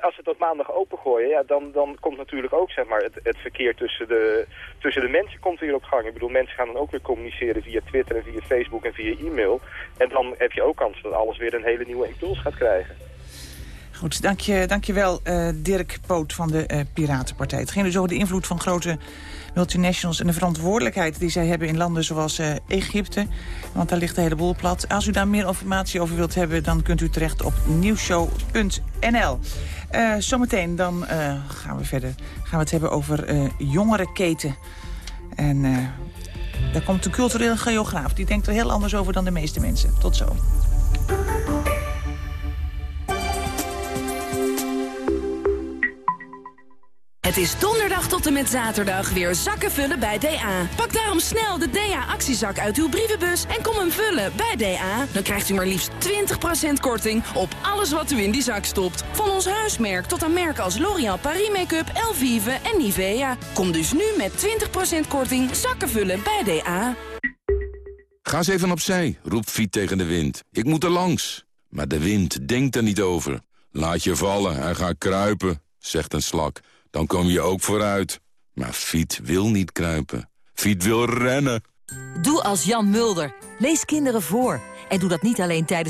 als ze tot maandag opengooien, ja, dan, dan komt natuurlijk ook zeg maar, het, verkeer tussen de, tussen de mensen komt weer op gang. Ik bedoel, mensen gaan dan ook weer communiceren via Twitter en via Facebook en via e-mail. En dan heb je ook kans dat alles weer een hele nieuwe impuls gaat krijgen. Goed, dank je, dank je wel, uh, Dirk Poot van de Piratenpartij. Het ging dus over de invloed van grote multinationals... en de verantwoordelijkheid die zij hebben in landen zoals uh, Egypte. Want daar ligt de hele boel plat. Als u daar meer informatie over wilt hebben... dan kunt u terecht op nieuwshow.nl. zometeen dan gaan we verder. Gaan we het hebben over jongerenketen. En daar komt een cultureel geograaf. Die denkt er heel anders over dan de meeste mensen. Tot zo. Het is donderdag tot en met zaterdag weer zakken vullen bij DA. Pak daarom snel de DA-actiezak uit uw brievenbus en kom hem vullen bij DA. Dan krijgt u maar liefst 20% korting op alles wat u in die zak stopt. Van ons huismerk tot aan merken als L'Oréal Paris Make-up, Elvive en Nivea. Kom dus nu met 20% korting zakken vullen bij DA. Ga eens even opzij, roept Fiet tegen de wind. Ik moet er langs. Maar de wind denkt er niet over. Laat je vallen en ga kruipen, zegt een slak. Dan kom je ook vooruit. Maar Fiet wil niet kruipen. Fiet wil rennen. Doe als Jan Mulder. Lees kinderen voor. En doe dat niet alleen tijdens